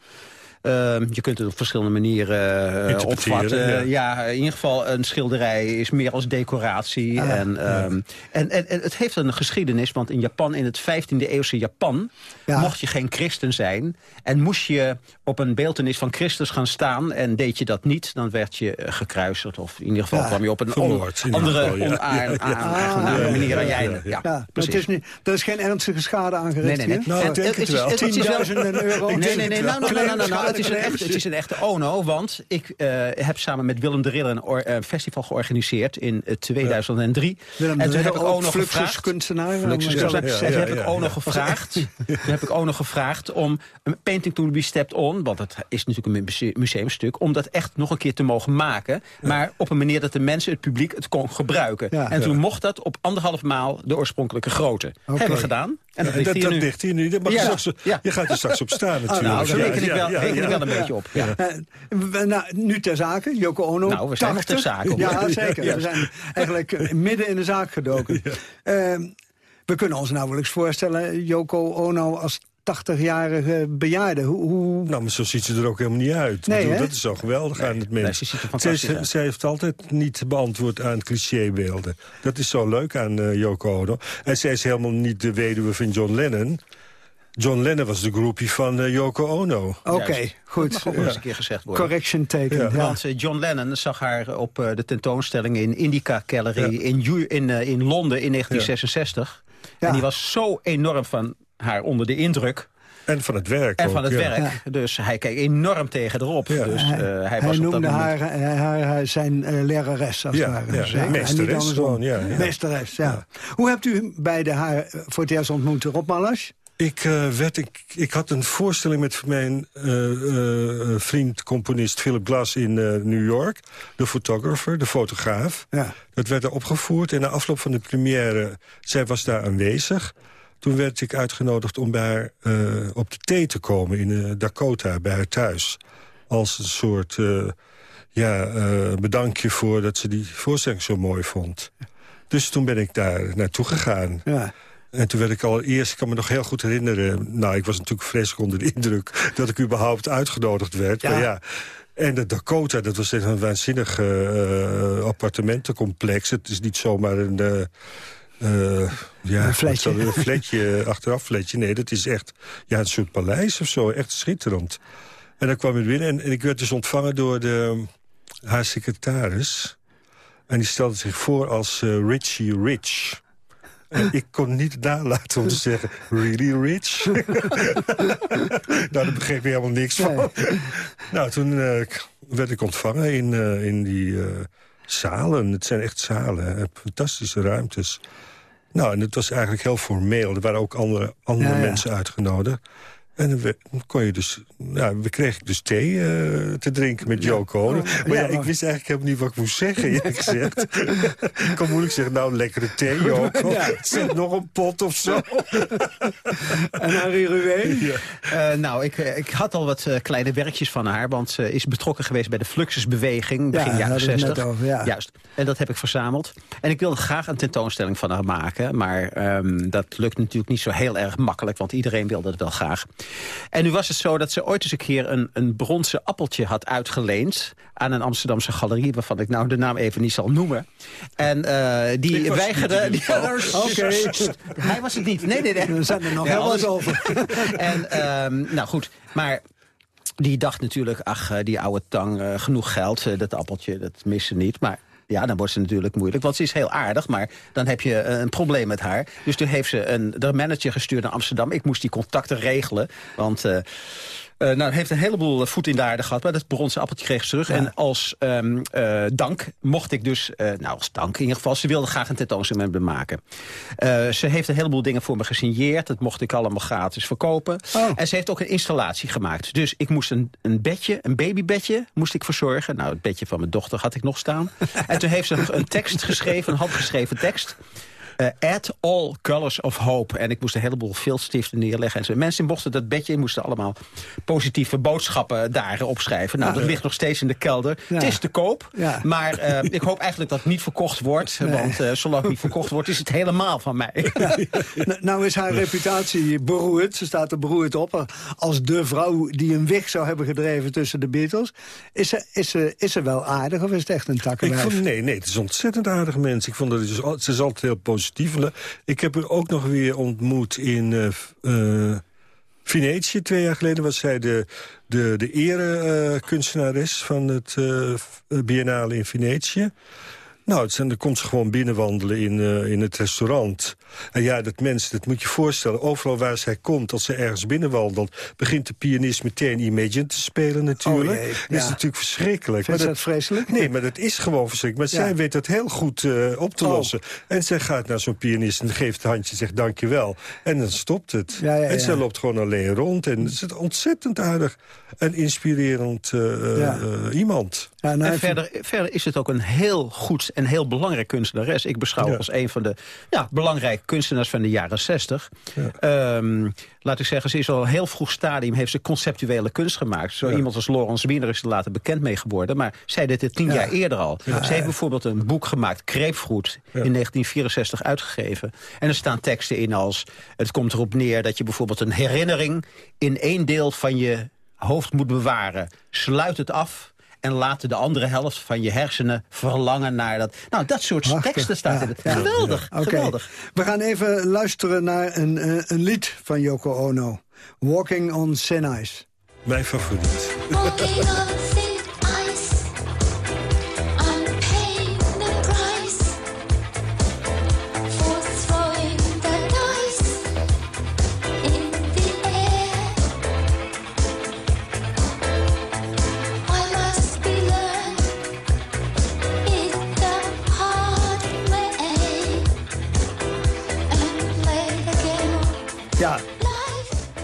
Uh, je kunt het op verschillende manieren uh, opvatten. Ja. ja. in ieder geval een schilderij is meer als decoratie. Ah, en, ja. um, en, en, en, het heeft een geschiedenis, want in Japan, in het 15e eeuwse Japan... Ja. mocht je geen christen zijn. En moest je op een beeldenis van Christus gaan staan... en deed je dat niet, dan werd je gekruisigd. Of in ieder geval kwam je op een Vermoord, andere onaangename manier aan je einde. Ja, het is niet, er is geen ernstige schade aangericht nee, nee, nee. Nou, het wel. 10.000 euro? Nee, nee, nee. Nou, nou, nou, nou, nou, het is een echt, het is een echte Ono, want ik uh, heb samen met Willem de Ridder een or, uh, festival georganiseerd in uh, 2003. Willem en toen heb ik Ono gevraagd. kunstenaar. Toen heb ik Ono gevraagd. toen heb ik Ono gevraagd om een painting to be stepped on, want het is natuurlijk een museumstuk, om dat echt nog een keer te mogen maken, maar op een manier dat de mensen, het publiek, het kon gebruiken. en toen mocht dat op anderhalf maal de oorspronkelijke grootte. Hebben we gedaan. En dat, ligt, hier dat nu. Dat mag je, gaat er straks op staan natuurlijk. Nou, daar reken ik wel, ik wel een beetje op. Ja. Uh, nou, nu ter zake, Joko Ono. Nou, we zijn 80. nog ter zake. Ja, zeker. Ja. We zijn eigenlijk midden in de zaak gedoken. Ja. Uh, we kunnen ons nauwelijks voorstellen, Joko Ono als 80-jarige bejaarde. Hoe, hoe... Nou, maar zo ziet ze er ook helemaal niet uit. Nee, bedoel, dat is zo geweldig nee, aan het mens. Nee, ze zij, zij heeft altijd niet beantwoord aan clichébeelden. Dat is zo leuk aan uh, Yoko Ono. En zij is helemaal niet de weduwe van John Lennon. John Lennon was de groepie van uh, Yoko Ono. Oké, okay, goed. Dat mag ook eens een keer gezegd worden. Correction taken. Ja. Ja. Want uh, John Lennon zag haar op uh, de tentoonstelling in Indica Gallery in, in, in Londen in 1966. En die was zo enorm van haar onder de indruk. En van het werk En ook, van het ja. werk. Dus hij keek enorm tegen erop. Ja. Dus, uh, hij, hij was noemde op dat haar, moment... haar, haar, zijn uh, lerares, als Ja, het ware. ja. Dus? Meesteres gewoon, ja, ja. Meesteres, ja. Hoe hebt u beide haar voor het eerst ontmoet, Rob Mallasch? Ik, uh, werd, ik, ik had een voorstelling met mijn uh, vriend, componist Philip Glass in New York. De photographer, de fotograaf. Ja. Dat werd daar opgevoerd en na afloop van de première... zij was daar aanwezig. Toen werd ik uitgenodigd om bij haar op de thee te komen in Dakota, bij haar thuis. Als een soort ja, bedankje voor dat ze die voorstelling zo mooi vond. Dus toen ben ik daar naartoe gegaan. Ja. En toen werd ik al eerst, ik kan me nog heel goed herinneren... nou, ik was natuurlijk vreselijk onder de indruk... dat ik überhaupt uitgenodigd werd. Ja. Maar ja, en de Dakota, dat was echt een waanzinnig uh, appartementencomplex. Het is niet zomaar een... Uh, uh, ja, een fletje. Een fletje, achteraf fletje. Nee, dat is echt ja, een soort paleis of zo. Echt schitterend. En dan kwam ik binnen en, en ik werd dus ontvangen door de, haar secretaris. En die stelde zich voor als Richie Rich. En ik kon niet nalaten om te zeggen, really rich? nou, daar begreep ik helemaal niks van. Nee. nou, toen uh, werd ik ontvangen in, uh, in die uh, zalen. Het zijn echt zalen, fantastische ruimtes. Nou, en het was eigenlijk heel formeel. Er waren ook andere, andere ja, ja. mensen uitgenodigd. En dan kon je dus, nou, we kregen dus thee uh, te drinken met Joko. Ja, maar ja, ik wist eigenlijk helemaal niet wat ik moest zeggen, eerlijk gezegd. ik kon moeilijk zeggen, nou, lekkere thee, Joko. Ja. Zet nog een pot of zo. en Rué? Ja. Uh, nou, ik, ik had al wat uh, kleine werkjes van haar, want ze is betrokken geweest bij de Fluxusbeweging begin jaren 60. Over, ja. Juist. En dat heb ik verzameld. En ik wilde graag een tentoonstelling van haar maken, maar um, dat lukt natuurlijk niet zo heel erg makkelijk, want iedereen wilde het wel graag. En nu was het zo dat ze ooit eens een keer een, een bronzen appeltje had uitgeleend... aan een Amsterdamse galerie, waarvan ik nou de naam even niet zal noemen. En uh, die weigerde... Okay. Hij was het niet. Nee, nee, nee. Er zijn er nog heel wat over. en, um, nou goed, maar... Die dacht natuurlijk, ach, die oude tang, uh, genoeg geld, uh, dat appeltje, dat missen niet. Maar Ja, dan wordt ze natuurlijk moeilijk, want ze is heel aardig... maar dan heb je eh, een probleem met haar. Dus toen heeft ze een, de manager gestuurd naar Amsterdam. Ik moest die contacten regelen, want... Uh, uh, nou, heeft een heleboel voet in de aarde gehad, maar dat bronzen appeltje kreeg ze terug. En als um, uh, dank mocht ik dus, uh, nou als dank in ieder geval, ze wilde graag een tentoonstelling met me maken. ze heeft een heleboel dingen voor me gesigneerd, dat mocht ik allemaal gratis verkopen. Oh. En ze heeft ook een installatie gemaakt. Dus ik moest een, een bedje, een babybedje, moest ik verzorgen. Nou, het bedje van mijn dochter had ik nog staan. en toen heeft ze een tekst geschreven, een handgeschreven tekst. Uh, add all colors of hope. En ik moest een heleboel viltstiften neerleggen. En zo. Mensen mochten dat bedje moesten allemaal positieve boodschappen daar opschrijven. Nou, dat ligt nog steeds in de kelder. Het is te koop. Ja. Maar uh, ik hoop eigenlijk dat het niet verkocht wordt. Nee. Want uh, zolang het niet verkocht wordt, is het helemaal van mij. nou is haar reputatie beroerd. Ze staat er beroerd op. Als de vrouw die een weg zou hebben gedreven tussen de Beatles. Is ze, is ze, is ze wel aardig of is het echt een takkenwijf? Ik vond, nee, nee, het is ontzettend aardige mensen. Ik vond dat het, dus, ze is altijd heel positief ik heb haar ook nog weer ontmoet in uh, Venetië. Twee jaar geleden was zij de, de, de ere-kunstenares van het uh, Biennale in Venetië. Nou, het, dan komt ze gewoon binnenwandelen in, uh, in het restaurant. En ja, dat mensen, dat moet je voorstellen. Overal waar zij komt, als ze ergens binnenwandelt... begint de pianist meteen Imagine te spelen natuurlijk. Oh, dat is natuurlijk verschrikkelijk. Vind je dat vreselijk? Nee, maar dat is gewoon verschrikkelijk. Maar ja. zij weet dat heel goed uh, op te oh. lossen. En zij gaat naar zo'n pianist en geeft het handje en zegt dankjewel. En dan stopt het. Ja, en zij loopt gewoon alleen rond. En het is ontzettend aardig en inspirerend uh, iemand. Ja, nou, en verder, verder is het ook een heel goed en heel belangrijk kunstenares. Ik beschouw ja. als een van de ja, belangrijke kunstenaars van de jaren zestig. Ja. Um, laat ik zeggen, ze is al een heel vroeg stadium... heeft ze conceptuele kunst gemaakt. Zo iemand als Laurence Wiener is er later bekend mee geworden. Maar zij deed het tien jaar eerder al. Ze heeft bijvoorbeeld een boek gemaakt, Kreepvroet... in 1964 uitgegeven. En er staan teksten in als... het komt erop neer dat je bijvoorbeeld een herinnering... in één deel van je hoofd moet bewaren. Sluit het af en laten de andere helft van je hersenen verlangen naar dat. Nou, dat soort Prachtig. teksten staat ja, in het. Ja, geweldig, ja. Okay. geweldig. We gaan even luisteren naar een, uh, een lied van Yoko Ono. Walking on Thin Ice. Mijn favoriet.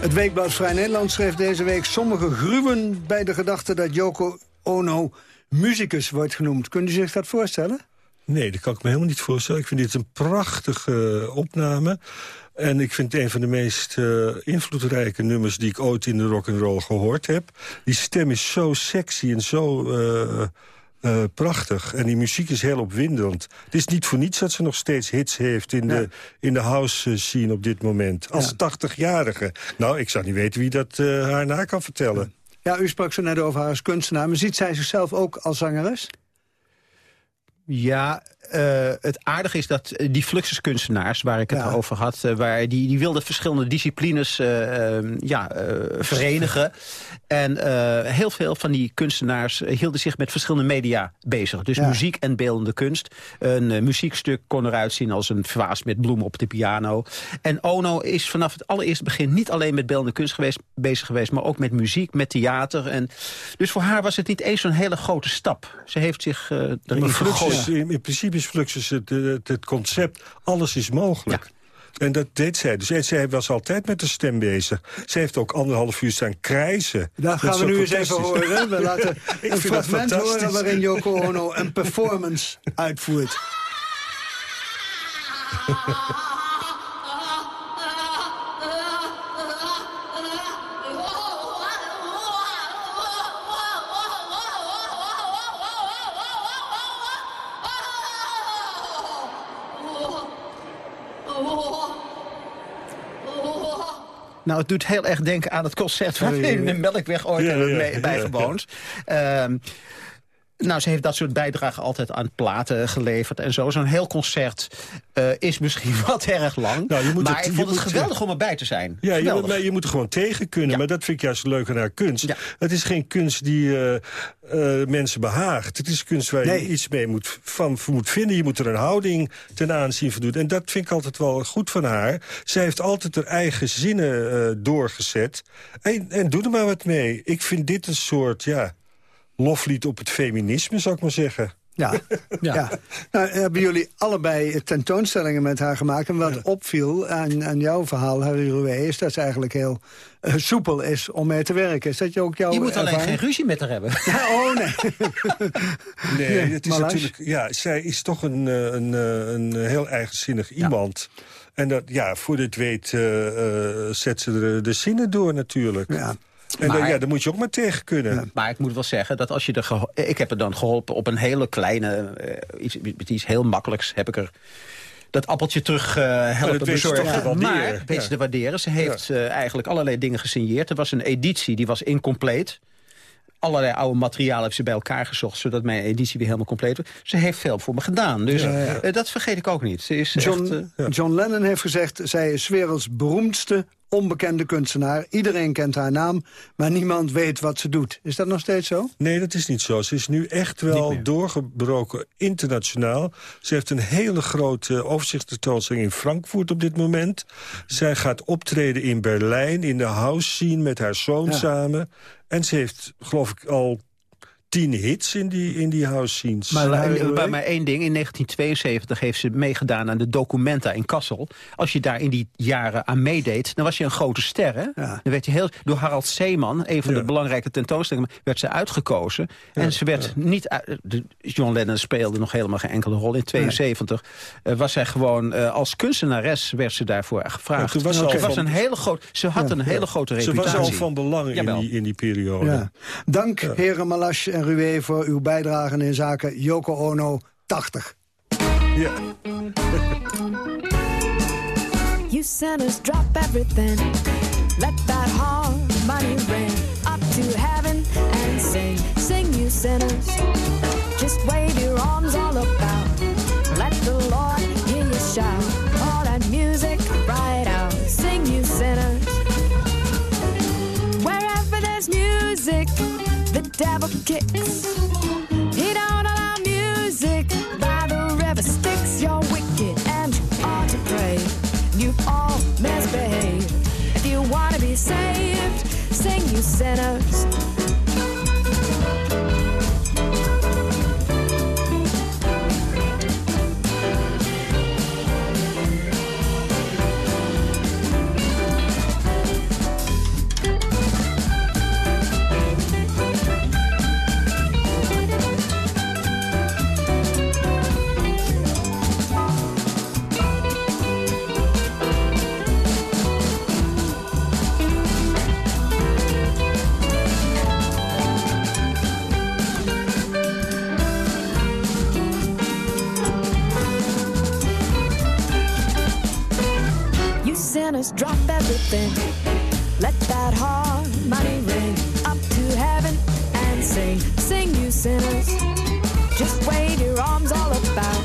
Het Weekblad Vrij Nederland schreef deze week... sommige gruwen bij de gedachte dat Yoko Ono muzikus wordt genoemd. Kunt u zich dat voorstellen? Nee, dat kan ik me helemaal niet voorstellen. Ik vind dit een prachtige uh, opname. En ik vind het een van de meest uh, invloedrijke nummers... die ik ooit in de rock'n'roll gehoord heb. Die stem is zo sexy en zo... Uh, uh, prachtig. En die muziek is heel opwindend. Het is niet voor niets dat ze nog steeds hits heeft in, ja. de, in de house scene op dit moment. Als ja. 80-jarige. Nou, ik zou niet weten wie dat uh, haar na kan vertellen. Ja, u sprak zo net over haar als kunstenaar. Maar ziet zij zichzelf ook als zangeres? Ja, uh, het aardige is dat die fluxuskunstenaars waar ik het ja. over had... Uh, waar die, die wilden verschillende disciplines uh, ja, verenigen. En heel veel van die kunstenaars hielden zich met verschillende media bezig. Dus ja. muziek en beeldende kunst. Een muziekstuk kon eruit zien als een vaas met bloemen op de piano. En Ono is vanaf het allereerste begin niet alleen met beeldende kunst geweest, bezig geweest... maar ook met muziek, met theater. En dus voor haar was het niet eens zo'n hele grote stap. Ze heeft zich erin gegooid. In, in principe is Fluxus het, het, het, concept, alles is mogelijk. Ja. En dat deed zij. Dus en zij was altijd met de stem bezig. Ze heeft ook anderhalf uur staan krijzen. Daar gaan we nu eens even horen. We laten een fragment horen waarin Yoko Ono een performance uitvoert. Nou, het doet heel erg denken aan het concert in de Melkweg ooit ja, bijgewoond. Um, Nou, ze heeft dat soort bijdragen altijd aan platen geleverd en zo. Zo'n heel concert uh, is misschien wat erg lang. Nou, je moet maar het, ik vond het geweldig om erbij te zijn. Ja, je moet, maar je moet er gewoon tegen kunnen. Ja. Maar dat vind ik juist leuk aan haar kunst. Ja. Het is geen kunst die uh, uh, mensen behaagt. Het is kunst waar nee. je iets mee moet, van moet vinden. Je moet er een houding ten aanzien van doen. En dat vind ik altijd wel goed van haar. Zij heeft altijd haar eigen zinnen doorgezet. En, en doe er maar wat mee. Ik vind dit een soort, ja loflied op het feminisme, zou ik maar zeggen. Ja, ja. Nou, hebben jullie allebei tentoonstellingen met haar gemaakt. En wat opviel aan, aan jouw verhaal, Harry is dat ze eigenlijk heel uh, soepel is om mee te werken. Is dat je ook jouw Je moet ervaring? alleen geen ruzie met haar hebben. Ja, oh, nee. nee, het is natuurlijk... Ja, zij is toch een, een, een heel eigenzinnig iemand... En dat, ja, voor dit weet uh, uh, zet ze de, de zinnen door natuurlijk. Ja. En maar, dan, ja, dan moet je ook maar tegen kunnen. Ja, maar ik moet wel zeggen dat als je er... Ik heb er dan geholpen op een hele kleine... Uh, iets, iets heel makkelijks heb ik er dat appeltje terug uh, helpen bezorgen. Ja, maar weet ze te waarderen. Ze heeft ja. uh, eigenlijk allerlei dingen gesigneerd. Er was een editie, die was incompleet. Allerlei oude materiaal heeft ze bij elkaar gezocht... zodat mijn editie weer helemaal compleet was. Ze heeft veel voor me gedaan. Dus ja, uh, dat vergeet ik ook niet. Ze is John, echt, John Lennon heeft gezegd... zij is werelds beroemdste onbekende kunstenaar. Iedereen kent haar naam, maar niemand weet wat ze doet. Is dat nog steeds zo? Nee, dat is niet zo. Ze is nu echt wel doorgebroken internationaal. Ze heeft een hele grote overzichtstentoonstelling in Frankfurt op dit moment. Zij gaat optreden in Berlijn, in de house scene met haar zoon ja. samen. En ze heeft, geloof ik, al tien hits in die, in die house scenes. Maar uh, bij mij één ding. In 1972 heeft ze meegedaan aan de Documenta in Kassel. Als je daar in die jaren aan meedeed, dan was je een grote ster. Hè? Ja. Dan werd je heel, door Harald Seeman, een van ja. de belangrijke tentoonstellingen... werd ze uitgekozen. Ja. En ze werd niet... De John Lennon speelde nog helemaal geen enkele rol. In 72 nee. uh, was zij gewoon... Uh, als kunstenares werd ze daarvoor gevraagd. Was ze, was van, een hele groot, ze had een hele grote reputatie. Ze was al van belang in die, in die periode. Dank, heren Malash en Rué voor uw bijdrage in zaken Yoko Ono 80. Ja. you sinners drop everything. Let that harmony ring up to heaven and sing. Sing you sinners. Just wave your arms all about. Let the Lord hear you shout. Devil kicks. He don't allow music by the river Styx. You're wicked and you ought to pray. You all misbehave. If you want to be saved, sing you sinners. Sinners drop everything. Let that harmony ring up to heaven and sing, sing you sinners. Just wave your arms all about.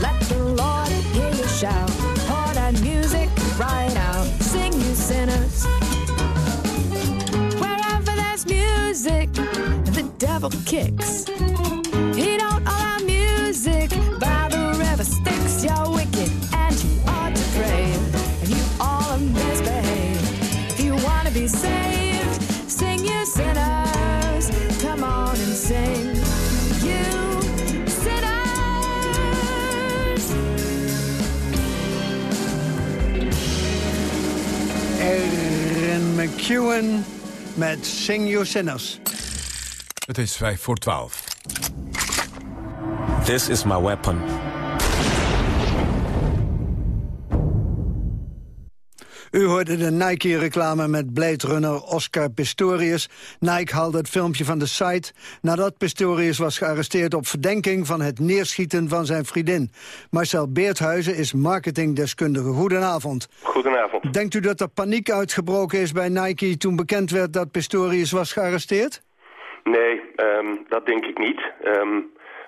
Let the Lord hear you shout. Pour that music right out. Sing you sinners. Wherever there's music, the devil kicks. McEwen met Sing You Sinners. Het is vijf voor twaalf. This is my weapon. U hoorde de Nike-reclame met Blade Runner Oscar Pistorius. Nike haalde het filmpje van de site nadat Pistorius was gearresteerd op verdenking van het neerschieten van zijn vriendin. Marcel Beerthuizen is marketingdeskundige. Goedenavond. Goedenavond. Denkt u dat er paniek uitgebroken is bij Nike toen bekend werd dat Pistorius was gearresteerd? Nee, ehm, dat denk ik niet. Ehm,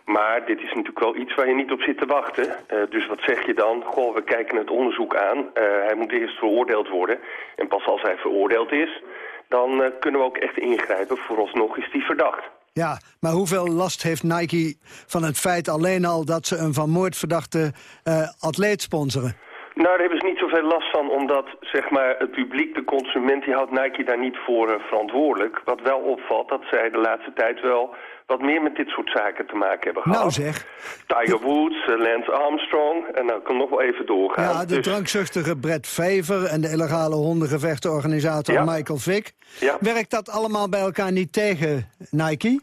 maar dit is natuurlijk wel iets waar je niet op zit te wachten. Eh, dus wat zeg je dan? Goh, we kijken het onderzoek aan. Eh, hij moet eerst veroordeeld worden. En pas als hij veroordeeld is, dan eh, kunnen we ook echt ingrijpen. Vooralsnog is hij verdacht. Ja, maar hoeveel last heeft Nike van het feit alleen al... dat ze een van moord verdachte atleet sponsoren? Nou, daar hebben ze niet zoveel last van, omdat zeg maar, het publiek, de consument, die houdt Nike daar niet voor verantwoordelijk. Wat wel opvalt, dat zij de laatste tijd wel wat meer met dit soort zaken te maken hebben gehad. Nou zeg. Tiger Woods, eh, Lance Armstrong, en nou, ik kan nog wel even doorgaan. Ja, de Dus- drankzuchtige Brett Favor en de illegale hondengevechtenorganisator Ja. Michael Vick. Ja. Werkt dat allemaal bij elkaar niet tegen Nike?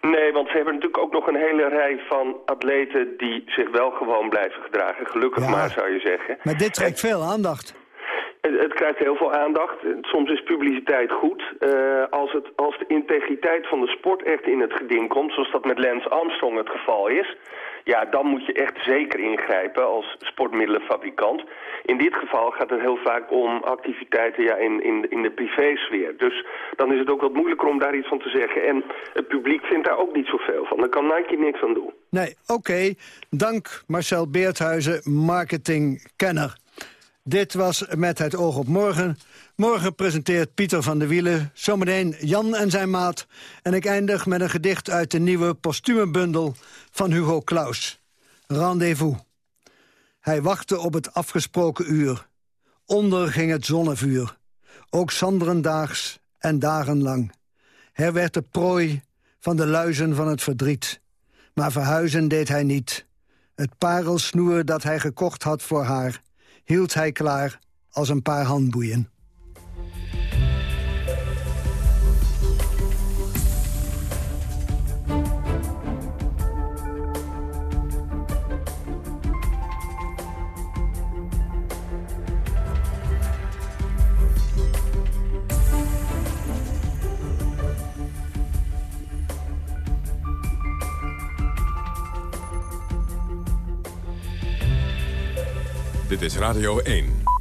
Nee, want ze hebben natuurlijk ook nog een hele rij van atleten die zich wel gewoon blijven gedragen. Gelukkig Ja. maar, zou je zeggen. Maar dit trekt veel aandacht. Het, krijgt heel veel aandacht. Soms is publiciteit goed. Eh, als, het, als de integriteit van de sport echt in het geding komt, zoals dat met Lance Armstrong het geval is... ja, dan moet je echt zeker ingrijpen als sportmiddelenfabrikant. In dit geval gaat het heel vaak om activiteiten ja, in, in, in de privésfeer. Dus dan is het ook wat moeilijker om daar iets van te zeggen. En het publiek vindt daar ook niet zoveel van. Daar kan Nike niks aan doen. Nee, oké. Dank Marcel Beerthuizen, marketingkenner. Dit was Met het oog op morgen. Morgen presenteert Pieter van der Wielen, zometeen Jan en zijn maat. En ik eindig met een gedicht uit de nieuwe postumenbundel van Hugo Claus. Rendezvous. Hij wachtte op het afgesproken uur. Onder ging het zonnevuur. Ook zanderendaags en dagenlang. Hij werd de prooi van de luizen van het verdriet. Maar verhuizen deed hij niet. Het parelsnoer dat hij gekocht had voor haar... hield hij klaar als een paar handboeien. Dit is Radio 1.